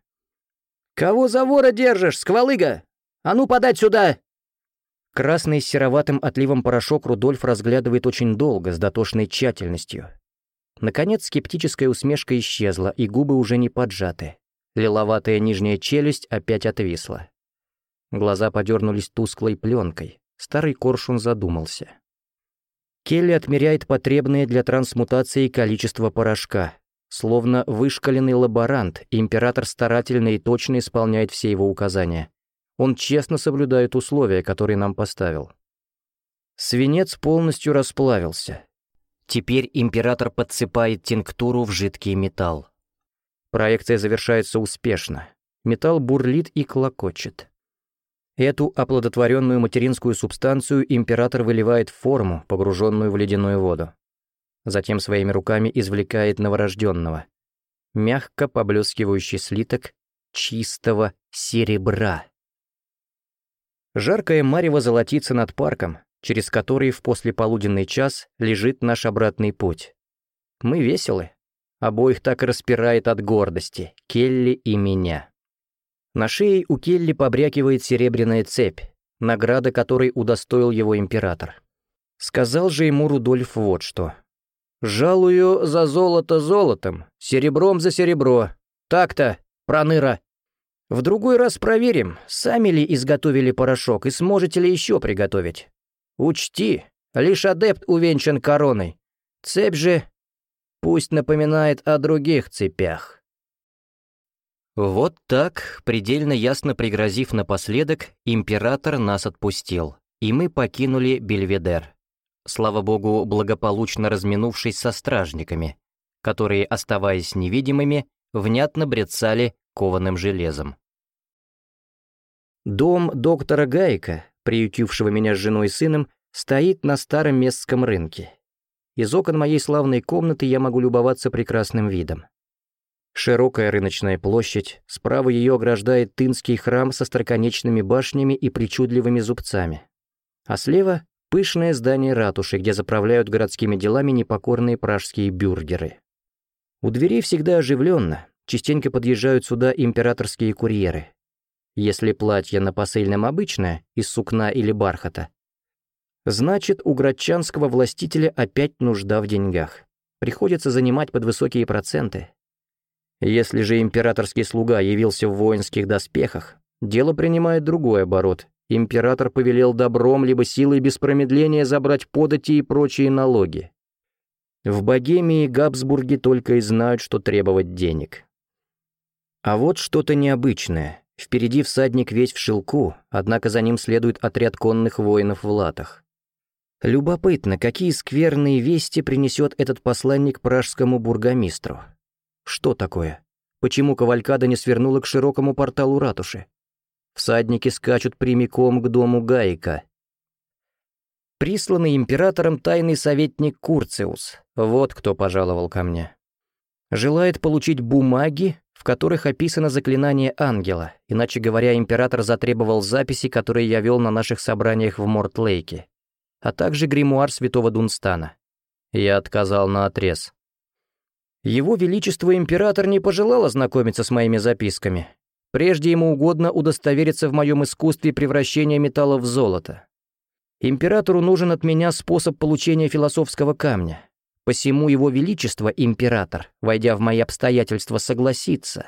«Кого за вора держишь, сквалыга? А ну подать сюда!» Красный с сероватым отливом порошок Рудольф разглядывает очень долго, с дотошной тщательностью. Наконец скептическая усмешка исчезла, и губы уже не поджаты. Лиловатая нижняя челюсть опять отвисла. Глаза подернулись тусклой пленкой. Старый коршун задумался. Келли отмеряет потребное для трансмутации количество порошка. Словно вышкаленный лаборант, император старательно и точно исполняет все его указания. Он честно соблюдает условия, которые нам поставил. Свинец полностью расплавился. Теперь император подсыпает тинктуру в жидкий металл. Проекция завершается успешно. Металл бурлит и клокочет. Эту оплодотворенную материнскую субстанцию император выливает в форму, погруженную в ледяную воду. Затем своими руками извлекает новорожденного. Мягко поблескивающий слиток чистого серебра. Жаркое марево золотится над парком, через который в послеполуденный час лежит наш обратный путь. Мы веселы. Обоих так распирает от гордости, Келли и меня. На шее у Келли побрякивает серебряная цепь, награда которой удостоил его император. Сказал же ему Рудольф вот что. «Жалую за золото золотом, серебром за серебро. Так-то, проныра. В другой раз проверим, сами ли изготовили порошок и сможете ли еще приготовить. Учти, лишь адепт увенчан короной. Цепь же пусть напоминает о других цепях». Вот так, предельно ясно пригрозив напоследок, император нас отпустил, и мы покинули Бельведер. Слава богу, благополучно разминувшись со стражниками, которые, оставаясь невидимыми, внятно брецали кованым железом. Дом доктора Гайка, приютившего меня с женой и сыном, стоит на старом местском рынке. Из окон моей славной комнаты я могу любоваться прекрасным видом. Широкая рыночная площадь, справа ее ограждает Тынский храм со строконечными башнями и причудливыми зубцами. А слева — пышное здание ратуши, где заправляют городскими делами непокорные пражские бюргеры. У дверей всегда оживленно, частенько подъезжают сюда императорские курьеры. Если платье на посыльном обычное, из сукна или бархата, значит, у градчанского властителя опять нужда в деньгах. Приходится занимать под высокие проценты, если же императорский слуга явился в воинских доспехах, дело принимает другой оборот. Император повелел добром либо силой без промедления забрать подати и прочие налоги. В Богемии и Габсбурге только и знают, что требовать денег. А вот что-то необычное. Впереди всадник весь в шелку, однако за ним следует отряд конных воинов в латах. Любопытно, какие скверные вести принесет этот посланник пражскому бургомистру. Что такое? Почему кавалькада не свернула к широкому порталу ратуши? Всадники скачут прямиком к дому Гаика. Присланный императором тайный советник Курциус. Вот кто пожаловал ко мне. Желает получить бумаги, в которых описано заклинание ангела, иначе говоря, император затребовал записи, которые я вел на наших собраниях в Мортлейке, а также гримуар святого Дунстана. Я отказал на отрез. Его Величество Император не пожелал ознакомиться с моими записками. Прежде ему угодно удостовериться в моем искусстве превращения металла в золото. Императору нужен от меня способ получения философского камня. Посему его Величество, Император, войдя в мои обстоятельства, согласится,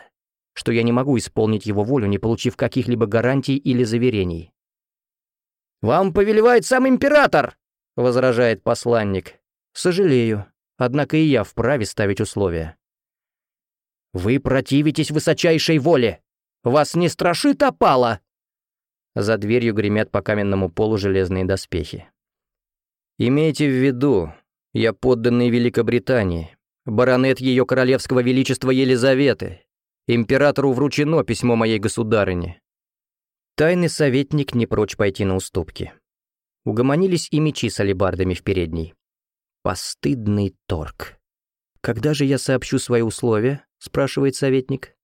что я не могу исполнить его волю, не получив каких-либо гарантий или заверений. «Вам повелевает сам Император!» — возражает посланник. «Сожалею, Однако и я вправе ставить условия. «Вы противитесь высочайшей воле! Вас не страшит опала!» За дверью гремят по каменному полу железные доспехи. «Имейте в виду, я подданный Великобритании, баронет Ее Королевского Величества Елизаветы. Императору вручено письмо моей государыне». Тайный советник не прочь пойти на уступки. Угомонились и мечи с алебардами в передней. Постыдный торг. «Когда же я сообщу свои условия?» — спрашивает советник.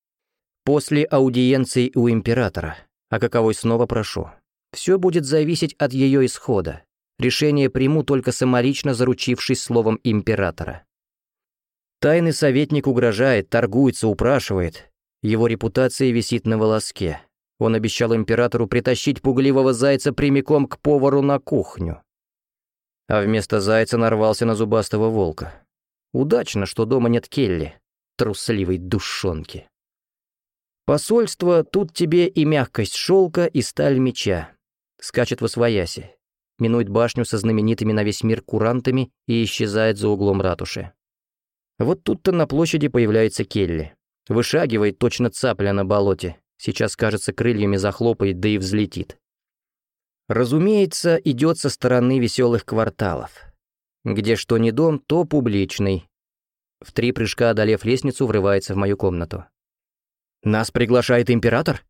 «После аудиенции у императора, а каковой снова прошу. Все будет зависеть от ее исхода. Решение приму только самолично заручившись словом императора. Тайный советник угрожает, торгуется, упрашивает. Его репутация висит на волоске. Он обещал императору притащить пугливого зайца прямиком к повару на кухню. А вместо зайца нарвался на зубастого волка. Удачно, что дома нет Келли, трусливой душонки. Посольство, тут тебе и мягкость шелка, и сталь меча. Скачет во свояси, минует башню со знаменитыми на весь мир курантами и исчезает за углом ратуши. Вот тут-то на площади появляется Келли. Вышагивает точно цапля на болоте. Сейчас, кажется, крыльями захлопает, да и взлетит. Разумеется, идет со стороны веселых кварталов. Где что не дом, то публичный. В три прыжка, одолев лестницу, врывается в мою комнату. «Нас приглашает император?»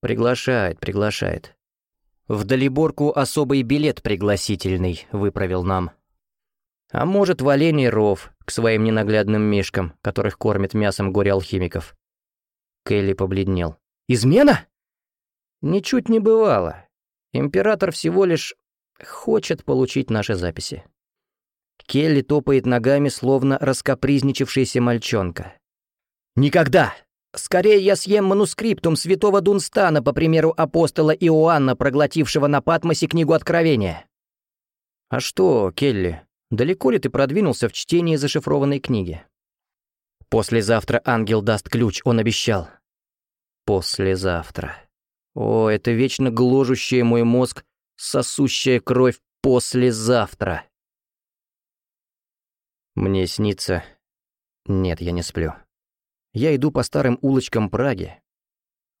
«Приглашает, приглашает. В Далиборку особый билет пригласительный выправил нам». А может, в оленей ров к своим ненаглядным мишкам, которых кормит мясом горе-алхимиков. Келли побледнел. «Измена?» «Ничуть не бывало. Император всего лишь хочет получить наши записи». Келли топает ногами, словно раскопризничавшийся мальчонка. «Никогда! Скорее я съем манускриптум святого Дунстана, по примеру апостола Иоанна, проглотившего на Патмосе книгу Откровения». «А что, Келли, Далеко ли ты продвинулся в чтении зашифрованной книги? Послезавтра ангел даст ключ, он обещал. Послезавтра. О, это вечно гложущая мой мозг, сосущая кровь послезавтра. Мне снится... Нет, я не сплю. Я иду по старым улочкам Праги.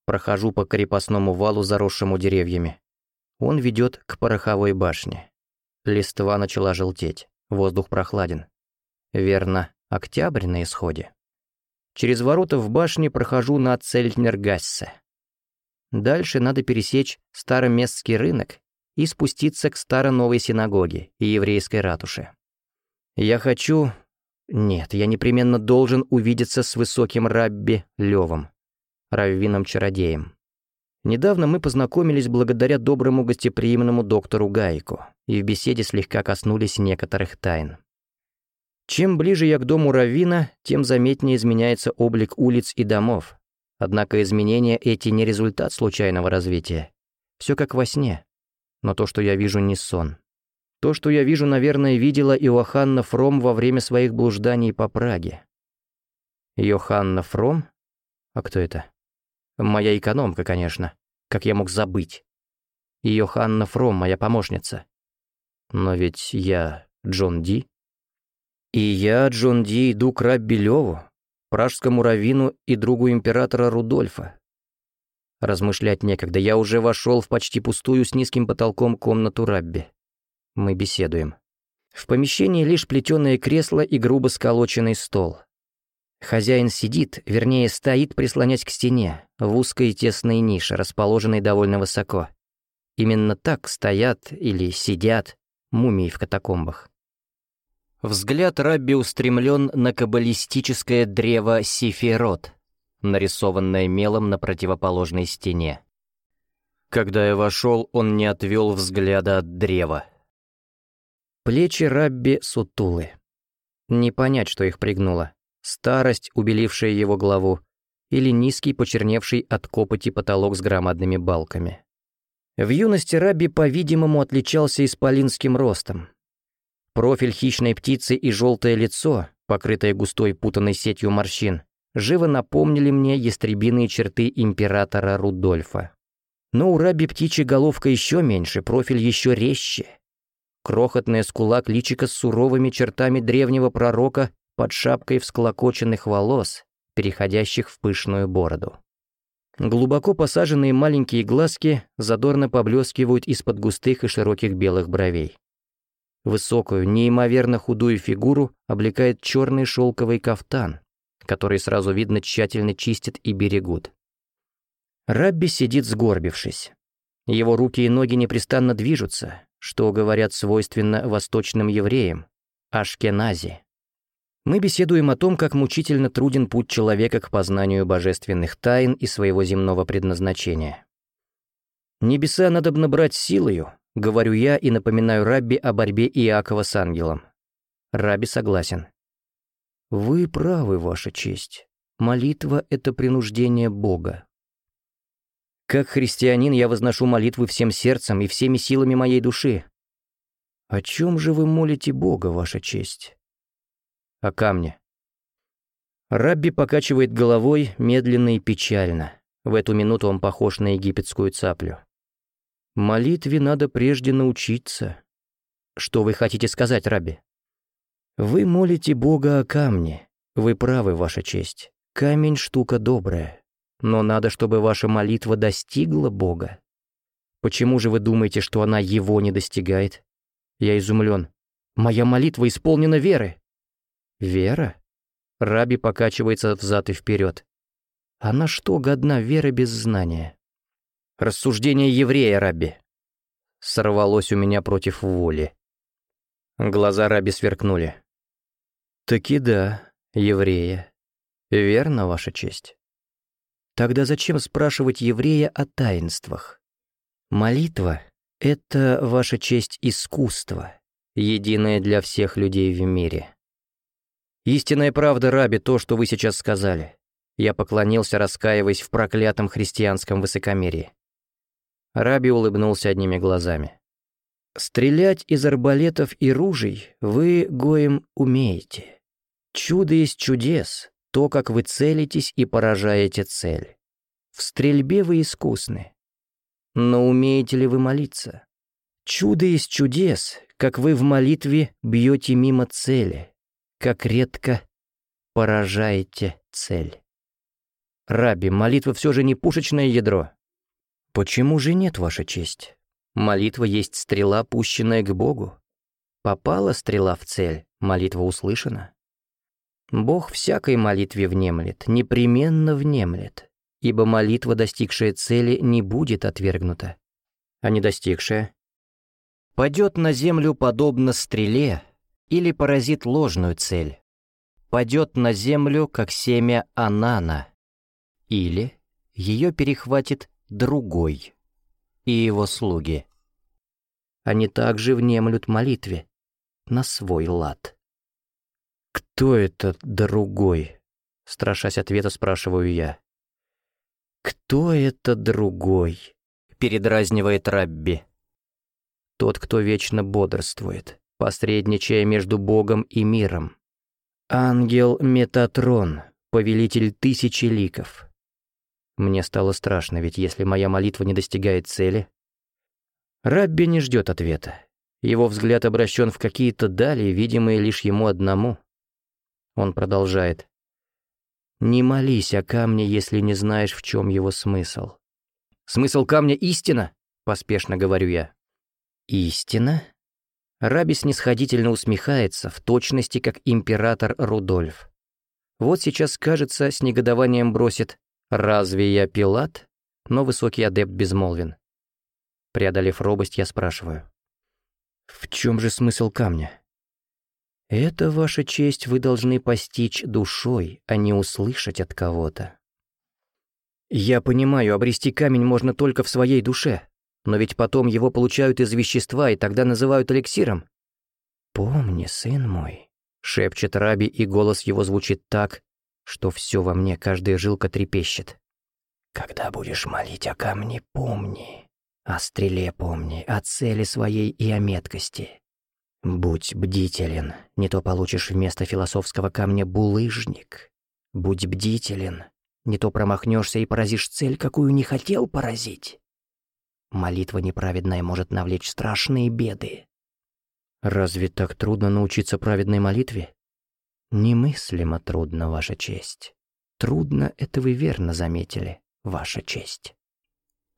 Прохожу по крепостному валу, заросшему деревьями. Он ведет к пороховой башне. Листва начала желтеть. Воздух прохладен. Верно, октябрь на исходе. Через ворота в башне прохожу на Цельтнергассе. Дальше надо пересечь Староместский рынок и спуститься к старо-новой синагоге и еврейской ратуше. Я хочу... Нет, я непременно должен увидеться с высоким рабби Левом, раввином-чародеем. Недавно мы познакомились благодаря доброму гостеприимному доктору Гайку и в беседе слегка коснулись некоторых тайн. Чем ближе я к дому Равина, тем заметнее изменяется облик улиц и домов. Однако изменения эти не результат случайного развития. Все как во сне. Но то, что я вижу, не сон. То, что я вижу, наверное, видела Иоханна Фром во время своих блужданий по Праге. Йоханна Фром? А кто это? Моя экономка, конечно. Как я мог забыть? Ее Ханна Фром, моя помощница. Но ведь я Джон Ди. И я, Джон Ди, иду к Рабби Леву, пражскому раввину и другу императора Рудольфа. Размышлять некогда, я уже вошел в почти пустую с низким потолком комнату Рабби. Мы беседуем. В помещении лишь плетеное кресло и грубо сколоченный стол. Хозяин сидит, вернее, стоит, прислонясь к стене, в узкой тесной нише, расположенной довольно высоко. Именно так стоят или сидят мумии в катакомбах. Взгляд Рабби устремлен на каббалистическое древо Сифирот, нарисованное мелом на противоположной стене. Когда я вошел, он не отвел взгляда от древа. Плечи Рабби сутулы. Не понять, что их пригнуло старость, убелившая его голову, или низкий, почерневший от копоти потолок с громадными балками. В юности Раби, по-видимому, отличался исполинским ростом. Профиль хищной птицы и желтое лицо, покрытое густой путанной сетью морщин, живо напомнили мне ястребиные черты императора Рудольфа. Но у Раби птичья головка еще меньше, профиль еще резче. Крохотная скула личика с суровыми чертами древнего пророка под шапкой всклокоченных волос, переходящих в пышную бороду. Глубоко посаженные маленькие глазки задорно поблескивают из-под густых и широких белых бровей. Высокую, неимоверно худую фигуру облекает черный шелковый кафтан, который сразу видно тщательно чистят и берегут. Рабби сидит сгорбившись. Его руки и ноги непрестанно движутся, что, говорят, свойственно восточным евреям, ашкенази. Мы беседуем о том, как мучительно труден путь человека к познанию божественных тайн и своего земного предназначения. «Небеса надо брать силою», — говорю я и напоминаю Рабби о борьбе Иакова с ангелом. Рабби согласен. «Вы правы, Ваша честь. Молитва — это принуждение Бога. Как христианин я возношу молитвы всем сердцем и всеми силами моей души. О чем же вы молите Бога, Ваша честь?» «О камне». Рабби покачивает головой медленно и печально. В эту минуту он похож на египетскую цаплю. Молитве надо прежде научиться. Что вы хотите сказать, Раби? Вы молите Бога о камне. Вы правы, Ваша честь. Камень — штука добрая. Но надо, чтобы ваша молитва достигла Бога. Почему же вы думаете, что она его не достигает? Я изумлен. Моя молитва исполнена веры. Вера? Раби покачивается взад и вперед. А на что годна вера без знания? Рассуждение еврея, Рабби. Сорвалось у меня против воли. Глаза Раби сверкнули. Таки да, еврея. Верно, Ваша честь. Тогда зачем спрашивать еврея о таинствах? Молитва — это, Ваша честь, искусство, единое для всех людей в мире. Истинная правда, Раби, то, что вы сейчас сказали. Я поклонился, раскаиваясь в проклятом христианском высокомерии. Раби улыбнулся одними глазами. «Стрелять из арбалетов и ружей вы, Гоем, умеете. Чудо есть чудес, то, как вы целитесь и поражаете цель. В стрельбе вы искусны. Но умеете ли вы молиться? Чудо есть чудес, как вы в молитве бьете мимо цели, как редко поражаете цель. Раби, молитва все же не пушечное ядро, «Почему же нет, Ваша честь? Молитва есть стрела, пущенная к Богу. Попала стрела в цель, молитва услышана. Бог всякой молитве внемлет, непременно внемлет, ибо молитва, достигшая цели, не будет отвергнута, а не достигшая падет на землю подобно стреле или поразит ложную цель, падет на землю, как семя анана, или ее перехватит другой и его слуги. Они также внемлют молитве на свой лад. «Кто это другой?» — страшась ответа, спрашиваю я. «Кто это другой?» — передразнивает Рабби. «Тот, кто вечно бодрствует, посредничая между Богом и миром. Ангел Метатрон, повелитель тысячи ликов, мне стало страшно, ведь если моя молитва не достигает цели... Рабби не ждет ответа. Его взгляд обращен в какие-то дали, видимые лишь ему одному. Он продолжает. «Не молись о камне, если не знаешь, в чем его смысл». «Смысл камня — истина», — поспешно говорю я. «Истина?» Раби снисходительно усмехается, в точности, как император Рудольф. Вот сейчас, кажется, с негодованием бросит «Разве я Пилат?» Но высокий адепт безмолвен. Преодолев робость, я спрашиваю. «В чем же смысл камня?» «Это, ваша честь, вы должны постичь душой, а не услышать от кого-то». «Я понимаю, обрести камень можно только в своей душе, но ведь потом его получают из вещества и тогда называют эликсиром». «Помни, сын мой», — шепчет Раби, и голос его звучит так, что все во мне, каждая жилка трепещет. Когда будешь молить о камне, помни. О стреле помни, о цели своей и о меткости. Будь бдителен, не то получишь вместо философского камня булыжник. Будь бдителен, не то промахнешься и поразишь цель, какую не хотел поразить. Молитва неправедная может навлечь страшные беды. Разве так трудно научиться праведной молитве? Немыслимо трудно, Ваша честь. Трудно, это вы верно заметили, Ваша честь.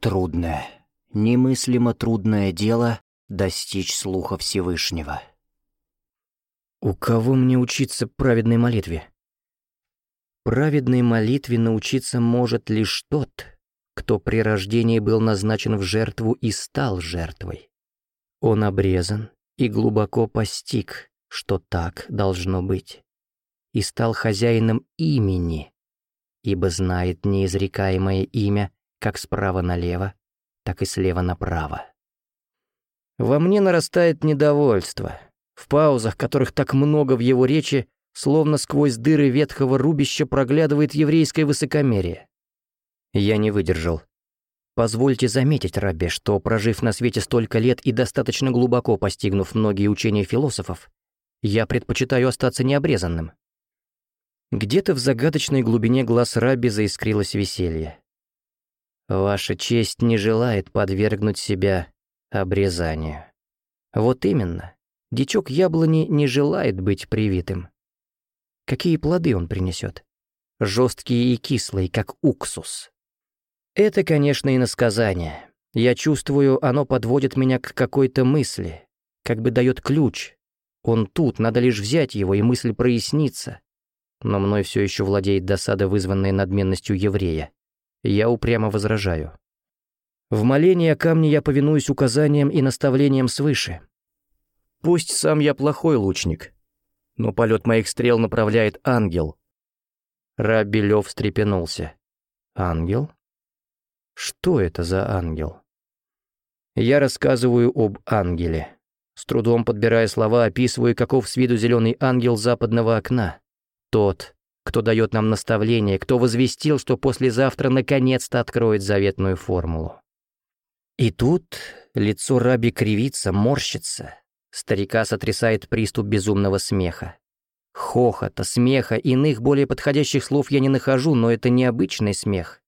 Трудное, немыслимо трудное дело достичь слуха Всевышнего. У кого мне учиться праведной молитве? Праведной молитве научиться может лишь тот, кто при рождении был назначен в жертву и стал жертвой. Он обрезан и глубоко постиг, что так должно быть, и стал хозяином имени, ибо знает неизрекаемое имя как справа налево, так и слева направо. Во мне нарастает недовольство. В паузах, которых так много в его речи, словно сквозь дыры ветхого рубища проглядывает еврейское высокомерие. Я не выдержал. Позвольте заметить, Рабби, что, прожив на свете столько лет и достаточно глубоко постигнув многие учения философов, я предпочитаю остаться необрезанным. Где-то в загадочной глубине глаз Рабби заискрилось веселье. Ваша честь не желает подвергнуть себя обрезанию. Вот именно. Дичок яблони не желает быть привитым. Какие плоды он принесет? Жесткие и кислые, как уксус. Это, конечно, иносказание. Я чувствую, оно подводит меня к какой-то мысли, как бы дает ключ. Он тут, надо лишь взять его, и мысль прояснится. Но мной все еще владеет досада, вызванная надменностью еврея. Я упрямо возражаю. В молении о я повинуюсь указаниям и наставлениям свыше. Пусть сам я плохой лучник, но полет моих стрел направляет ангел. Рабби Лев встрепенулся. Ангел? Что это за ангел? Я рассказываю об ангеле. С трудом подбирая слова, описываю, каков с виду зеленый ангел западного окна. Тот, кто дает нам наставление, кто возвестил, что послезавтра наконец-то откроет заветную формулу. И тут лицо Раби кривится, морщится. Старика сотрясает приступ безумного смеха. Хохота, смеха, иных более подходящих слов я не нахожу, но это необычный смех.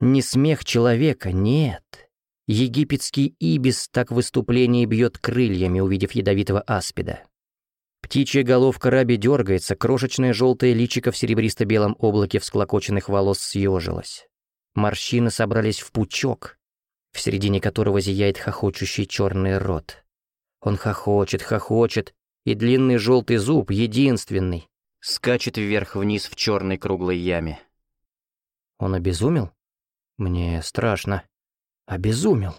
Не смех человека, нет. Египетский ибис так в выступлении бьет крыльями, увидев ядовитого аспида. Птичья головка раби дергается, крошечное желтое личико в серебристо-белом облаке всклокоченных волос съежилось. Морщины собрались в пучок, в середине которого зияет хохочущий черный рот. Он хохочет, хохочет, и длинный желтый зуб, единственный, скачет вверх-вниз в черной круглой яме. Он обезумел? Мне страшно. Обезумел.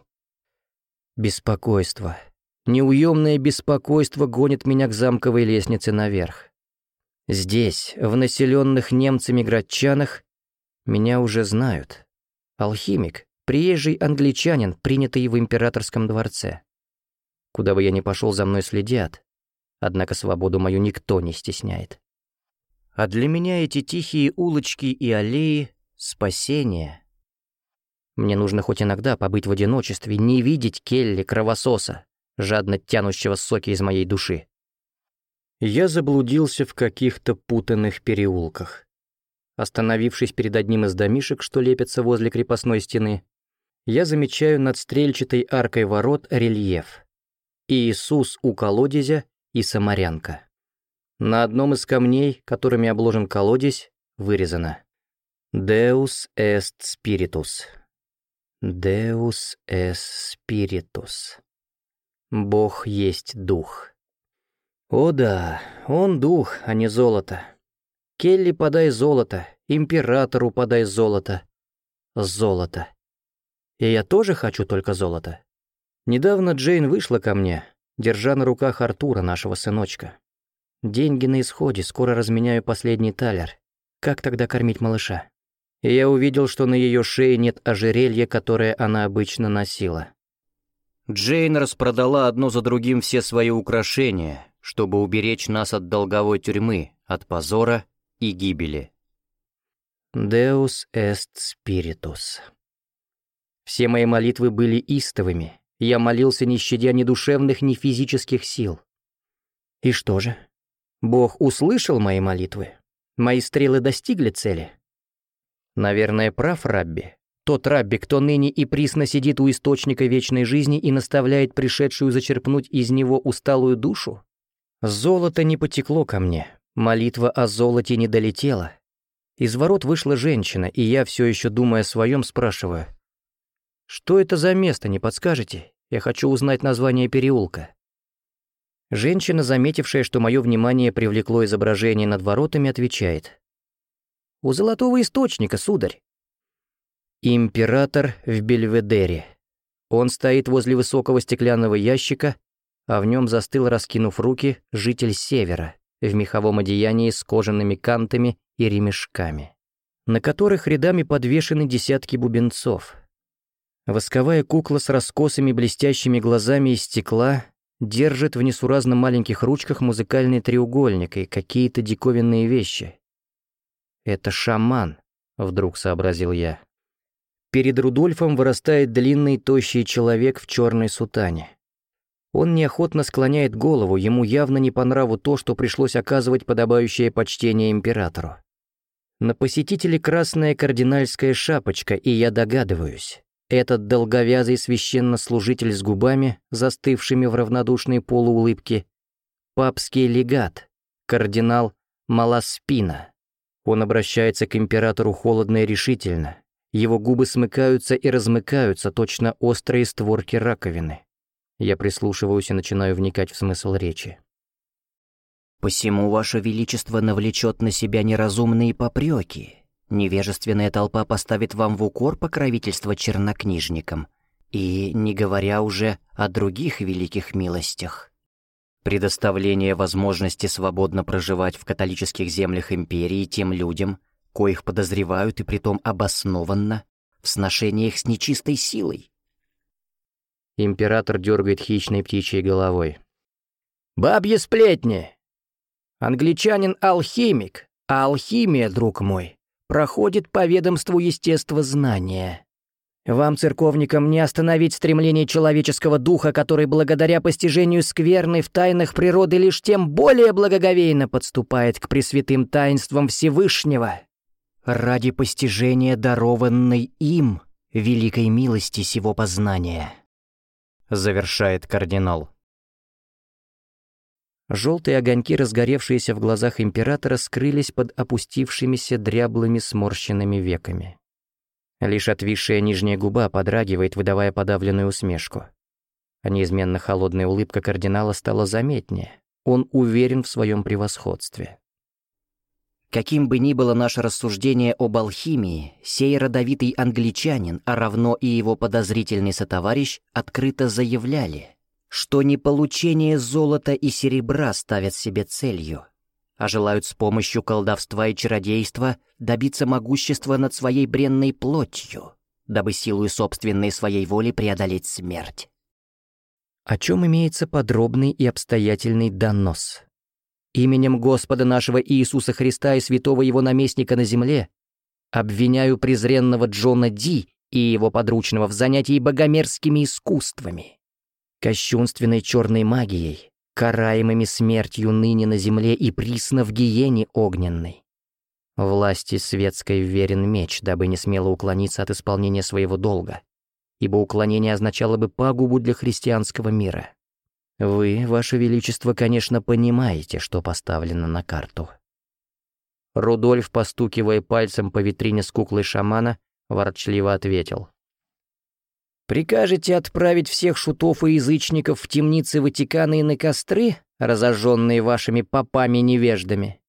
Беспокойство. Неуемное беспокойство гонит меня к замковой лестнице наверх. Здесь, в населенных немцами градчанах, меня уже знают. Алхимик, приезжий англичанин, принятый в императорском дворце. Куда бы я ни пошел, за мной следят. Однако свободу мою никто не стесняет. А для меня эти тихие улочки и аллеи — спасение. Мне нужно хоть иногда побыть в одиночестве, не видеть Келли, кровососа, жадно тянущего соки из моей души. Я заблудился в каких-то путанных переулках. Остановившись перед одним из домишек, что лепятся возле крепостной стены, я замечаю над стрельчатой аркой ворот рельеф. Иисус у колодезя и самарянка. На одном из камней, которыми обложен колодезь, вырезано «Deus est spiritus». «Deus est spiritus». Бог есть дух. О да, он дух, а не золото. Келли подай золото, императору подай золото. Золото. И я тоже хочу только золото. Недавно Джейн вышла ко мне, держа на руках Артура, нашего сыночка. Деньги на исходе, скоро разменяю последний талер. Как тогда кормить малыша? И я увидел, что на ее шее нет ожерелья, которое она обычно носила. Джейн распродала одно за другим все свои украшения, чтобы уберечь нас от долговой тюрьмы, от позора и гибели. Deus est spiritus. Все мои молитвы были истовыми, я молился, не щадя ни душевных, ни физических сил. И что же? Бог услышал мои молитвы? Мои стрелы достигли цели? Наверное, прав Рабби, тот рабби, кто ныне и присно сидит у источника вечной жизни и наставляет пришедшую зачерпнуть из него усталую душу? Золото не потекло ко мне, молитва о золоте не долетела. Из ворот вышла женщина, и я, все еще думая о своем, спрашиваю. «Что это за место, не подскажете? Я хочу узнать название переулка». Женщина, заметившая, что мое внимание привлекло изображение над воротами, отвечает. «У золотого источника, сударь. Император в Бельведере. Он стоит возле высокого стеклянного ящика, а в нем застыл, раскинув руки, житель Севера в меховом одеянии с кожаными кантами и ремешками, на которых рядами подвешены десятки бубенцов. Восковая кукла с раскосыми блестящими глазами из стекла держит в несуразно маленьких ручках музыкальный треугольник и какие-то диковинные вещи. «Это шаман», — вдруг сообразил я. Перед Рудольфом вырастает длинный тощий человек в черной сутане. Он неохотно склоняет голову, ему явно не по нраву то, что пришлось оказывать подобающее почтение императору. На посетителе красная кардинальская шапочка, и я догадываюсь, этот долговязый священнослужитель с губами, застывшими в равнодушной полуулыбке, папский легат, кардинал Маласпина. Он обращается к императору холодно и решительно. Его губы смыкаются и размыкаются, точно острые створки раковины. Я прислушиваюсь и начинаю вникать в смысл речи. «Посему Ваше Величество навлечет на себя неразумные попреки, Невежественная толпа поставит вам в укор покровительство чернокнижникам, и не говоря уже о других великих милостях. Предоставление возможности свободно проживать в католических землях империи тем людям, коих подозревают и притом обоснованно в сношениях с нечистой силой. Император дергает хищной птичьей головой. «Бабьи сплетни! Англичанин — алхимик, а алхимия, друг мой, проходит по ведомству естествознания. Вам, церковникам, не остановить стремление человеческого духа, который благодаря постижению скверны в тайнах природы лишь тем более благоговейно подступает к пресвятым таинствам Всевышнего. Ради постижения дарованной им великой милости сего познания. Завершает кардинал. Желтые огоньки, разгоревшиеся в глазах императора, скрылись под опустившимися дряблыми сморщенными веками. Лишь отвисшая нижняя губа подрагивает, выдавая подавленную усмешку. Неизменно холодная улыбка кардинала стала заметнее. Он уверен в своем превосходстве. Каким бы ни было наше рассуждение об алхимии, сей родовитый англичанин, а равно и его подозрительный сотоварищ, открыто заявляли — что не получение золота и серебра ставят себе целью, а желают с помощью колдовства и чародейства добиться могущества над своей бренной плотью, дабы силой собственной своей воли преодолеть смерть. О чем имеется подробный и обстоятельный донос. Именем Господа нашего Иисуса Христа и святого его наместника на земле обвиняю презренного Джона Ди и его подручного в занятии богомерзкими искусствами кощунственной черной магией, караемыми смертью ныне на земле и присно в гиене огненной. Власти светской верен меч, дабы не смело уклониться от исполнения своего долга, ибо уклонение означало бы пагубу для христианского мира. Вы, Ваше Величество, конечно, понимаете, что поставлено на карту. Рудольф, постукивая пальцем по витрине с куклой шамана, ворчливо ответил. Прикажете отправить всех шутов и язычников в темницы Ватикана и на костры, разожженные вашими попами-невеждами?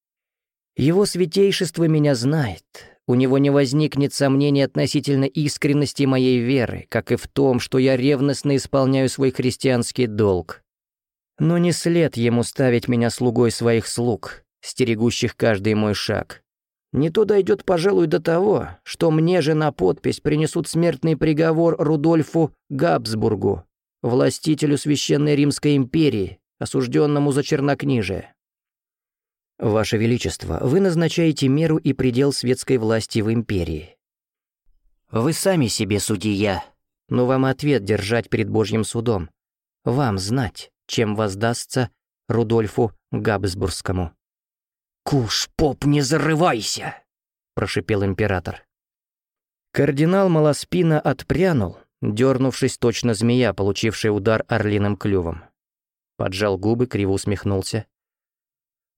Его святейшество меня знает. У него не возникнет сомнений относительно искренности моей веры, как и в том, что я ревностно исполняю свой христианский долг. Но не след ему ставить меня слугой своих слуг, стерегущих каждый мой шаг. Не то дойдет, пожалуй, до того, что мне же на подпись принесут смертный приговор Рудольфу Габсбургу, властителю Священной Римской империи, осужденному за чернокнижие. Ваше Величество, вы назначаете меру и предел светской власти в империи. Вы сами себе судья. Но вам ответ держать перед Божьим судом. Вам знать, чем воздастся Рудольфу Габсбургскому. «Куш, поп, не зарывайся!» — прошипел император. Кардинал Малоспина отпрянул, дернувшись точно змея, получившая удар орлиным клювом. Поджал губы, криво усмехнулся.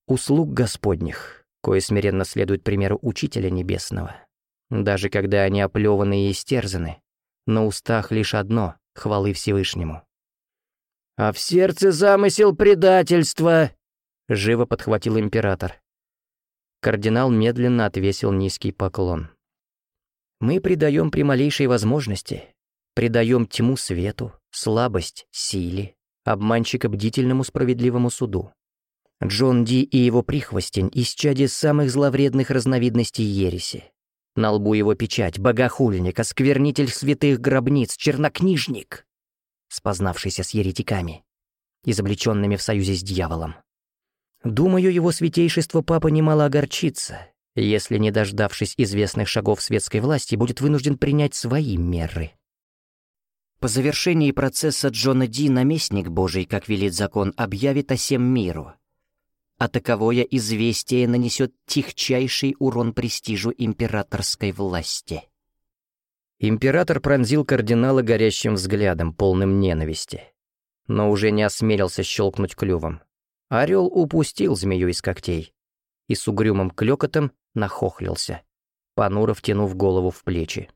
«Услуг Господних, кое смиренно следует примеру Учителя Небесного. Даже когда они оплеваны и истерзаны, на устах лишь одно — хвалы Всевышнему». «А в сердце замысел предательства!» — живо подхватил император. Кардинал медленно отвесил низкий поклон. «Мы придаем при малейшей возможности, придаем тьму свету, слабость силе, обманщика бдительному справедливому суду. Джон Ди и его прихвостень из чади самых зловредных разновидностей ереси. На лбу его печать, богохульник, осквернитель святых гробниц, чернокнижник, спознавшийся с еретиками, изобличенными в союзе с дьяволом. Думаю, его святейшество папа немало огорчится, если, не дождавшись известных шагов светской власти, будет вынужден принять свои меры. По завершении процесса Джона Ди наместник Божий, как велит закон, объявит о всем миру. А таковое известие нанесет тихчайший урон престижу императорской власти. Император пронзил кардинала горящим взглядом, полным ненависти. Но уже не осмелился щелкнуть клювом. Орел упустил змею из когтей и с угрюмым клёкотом нахохлился, понуро втянув голову в плечи.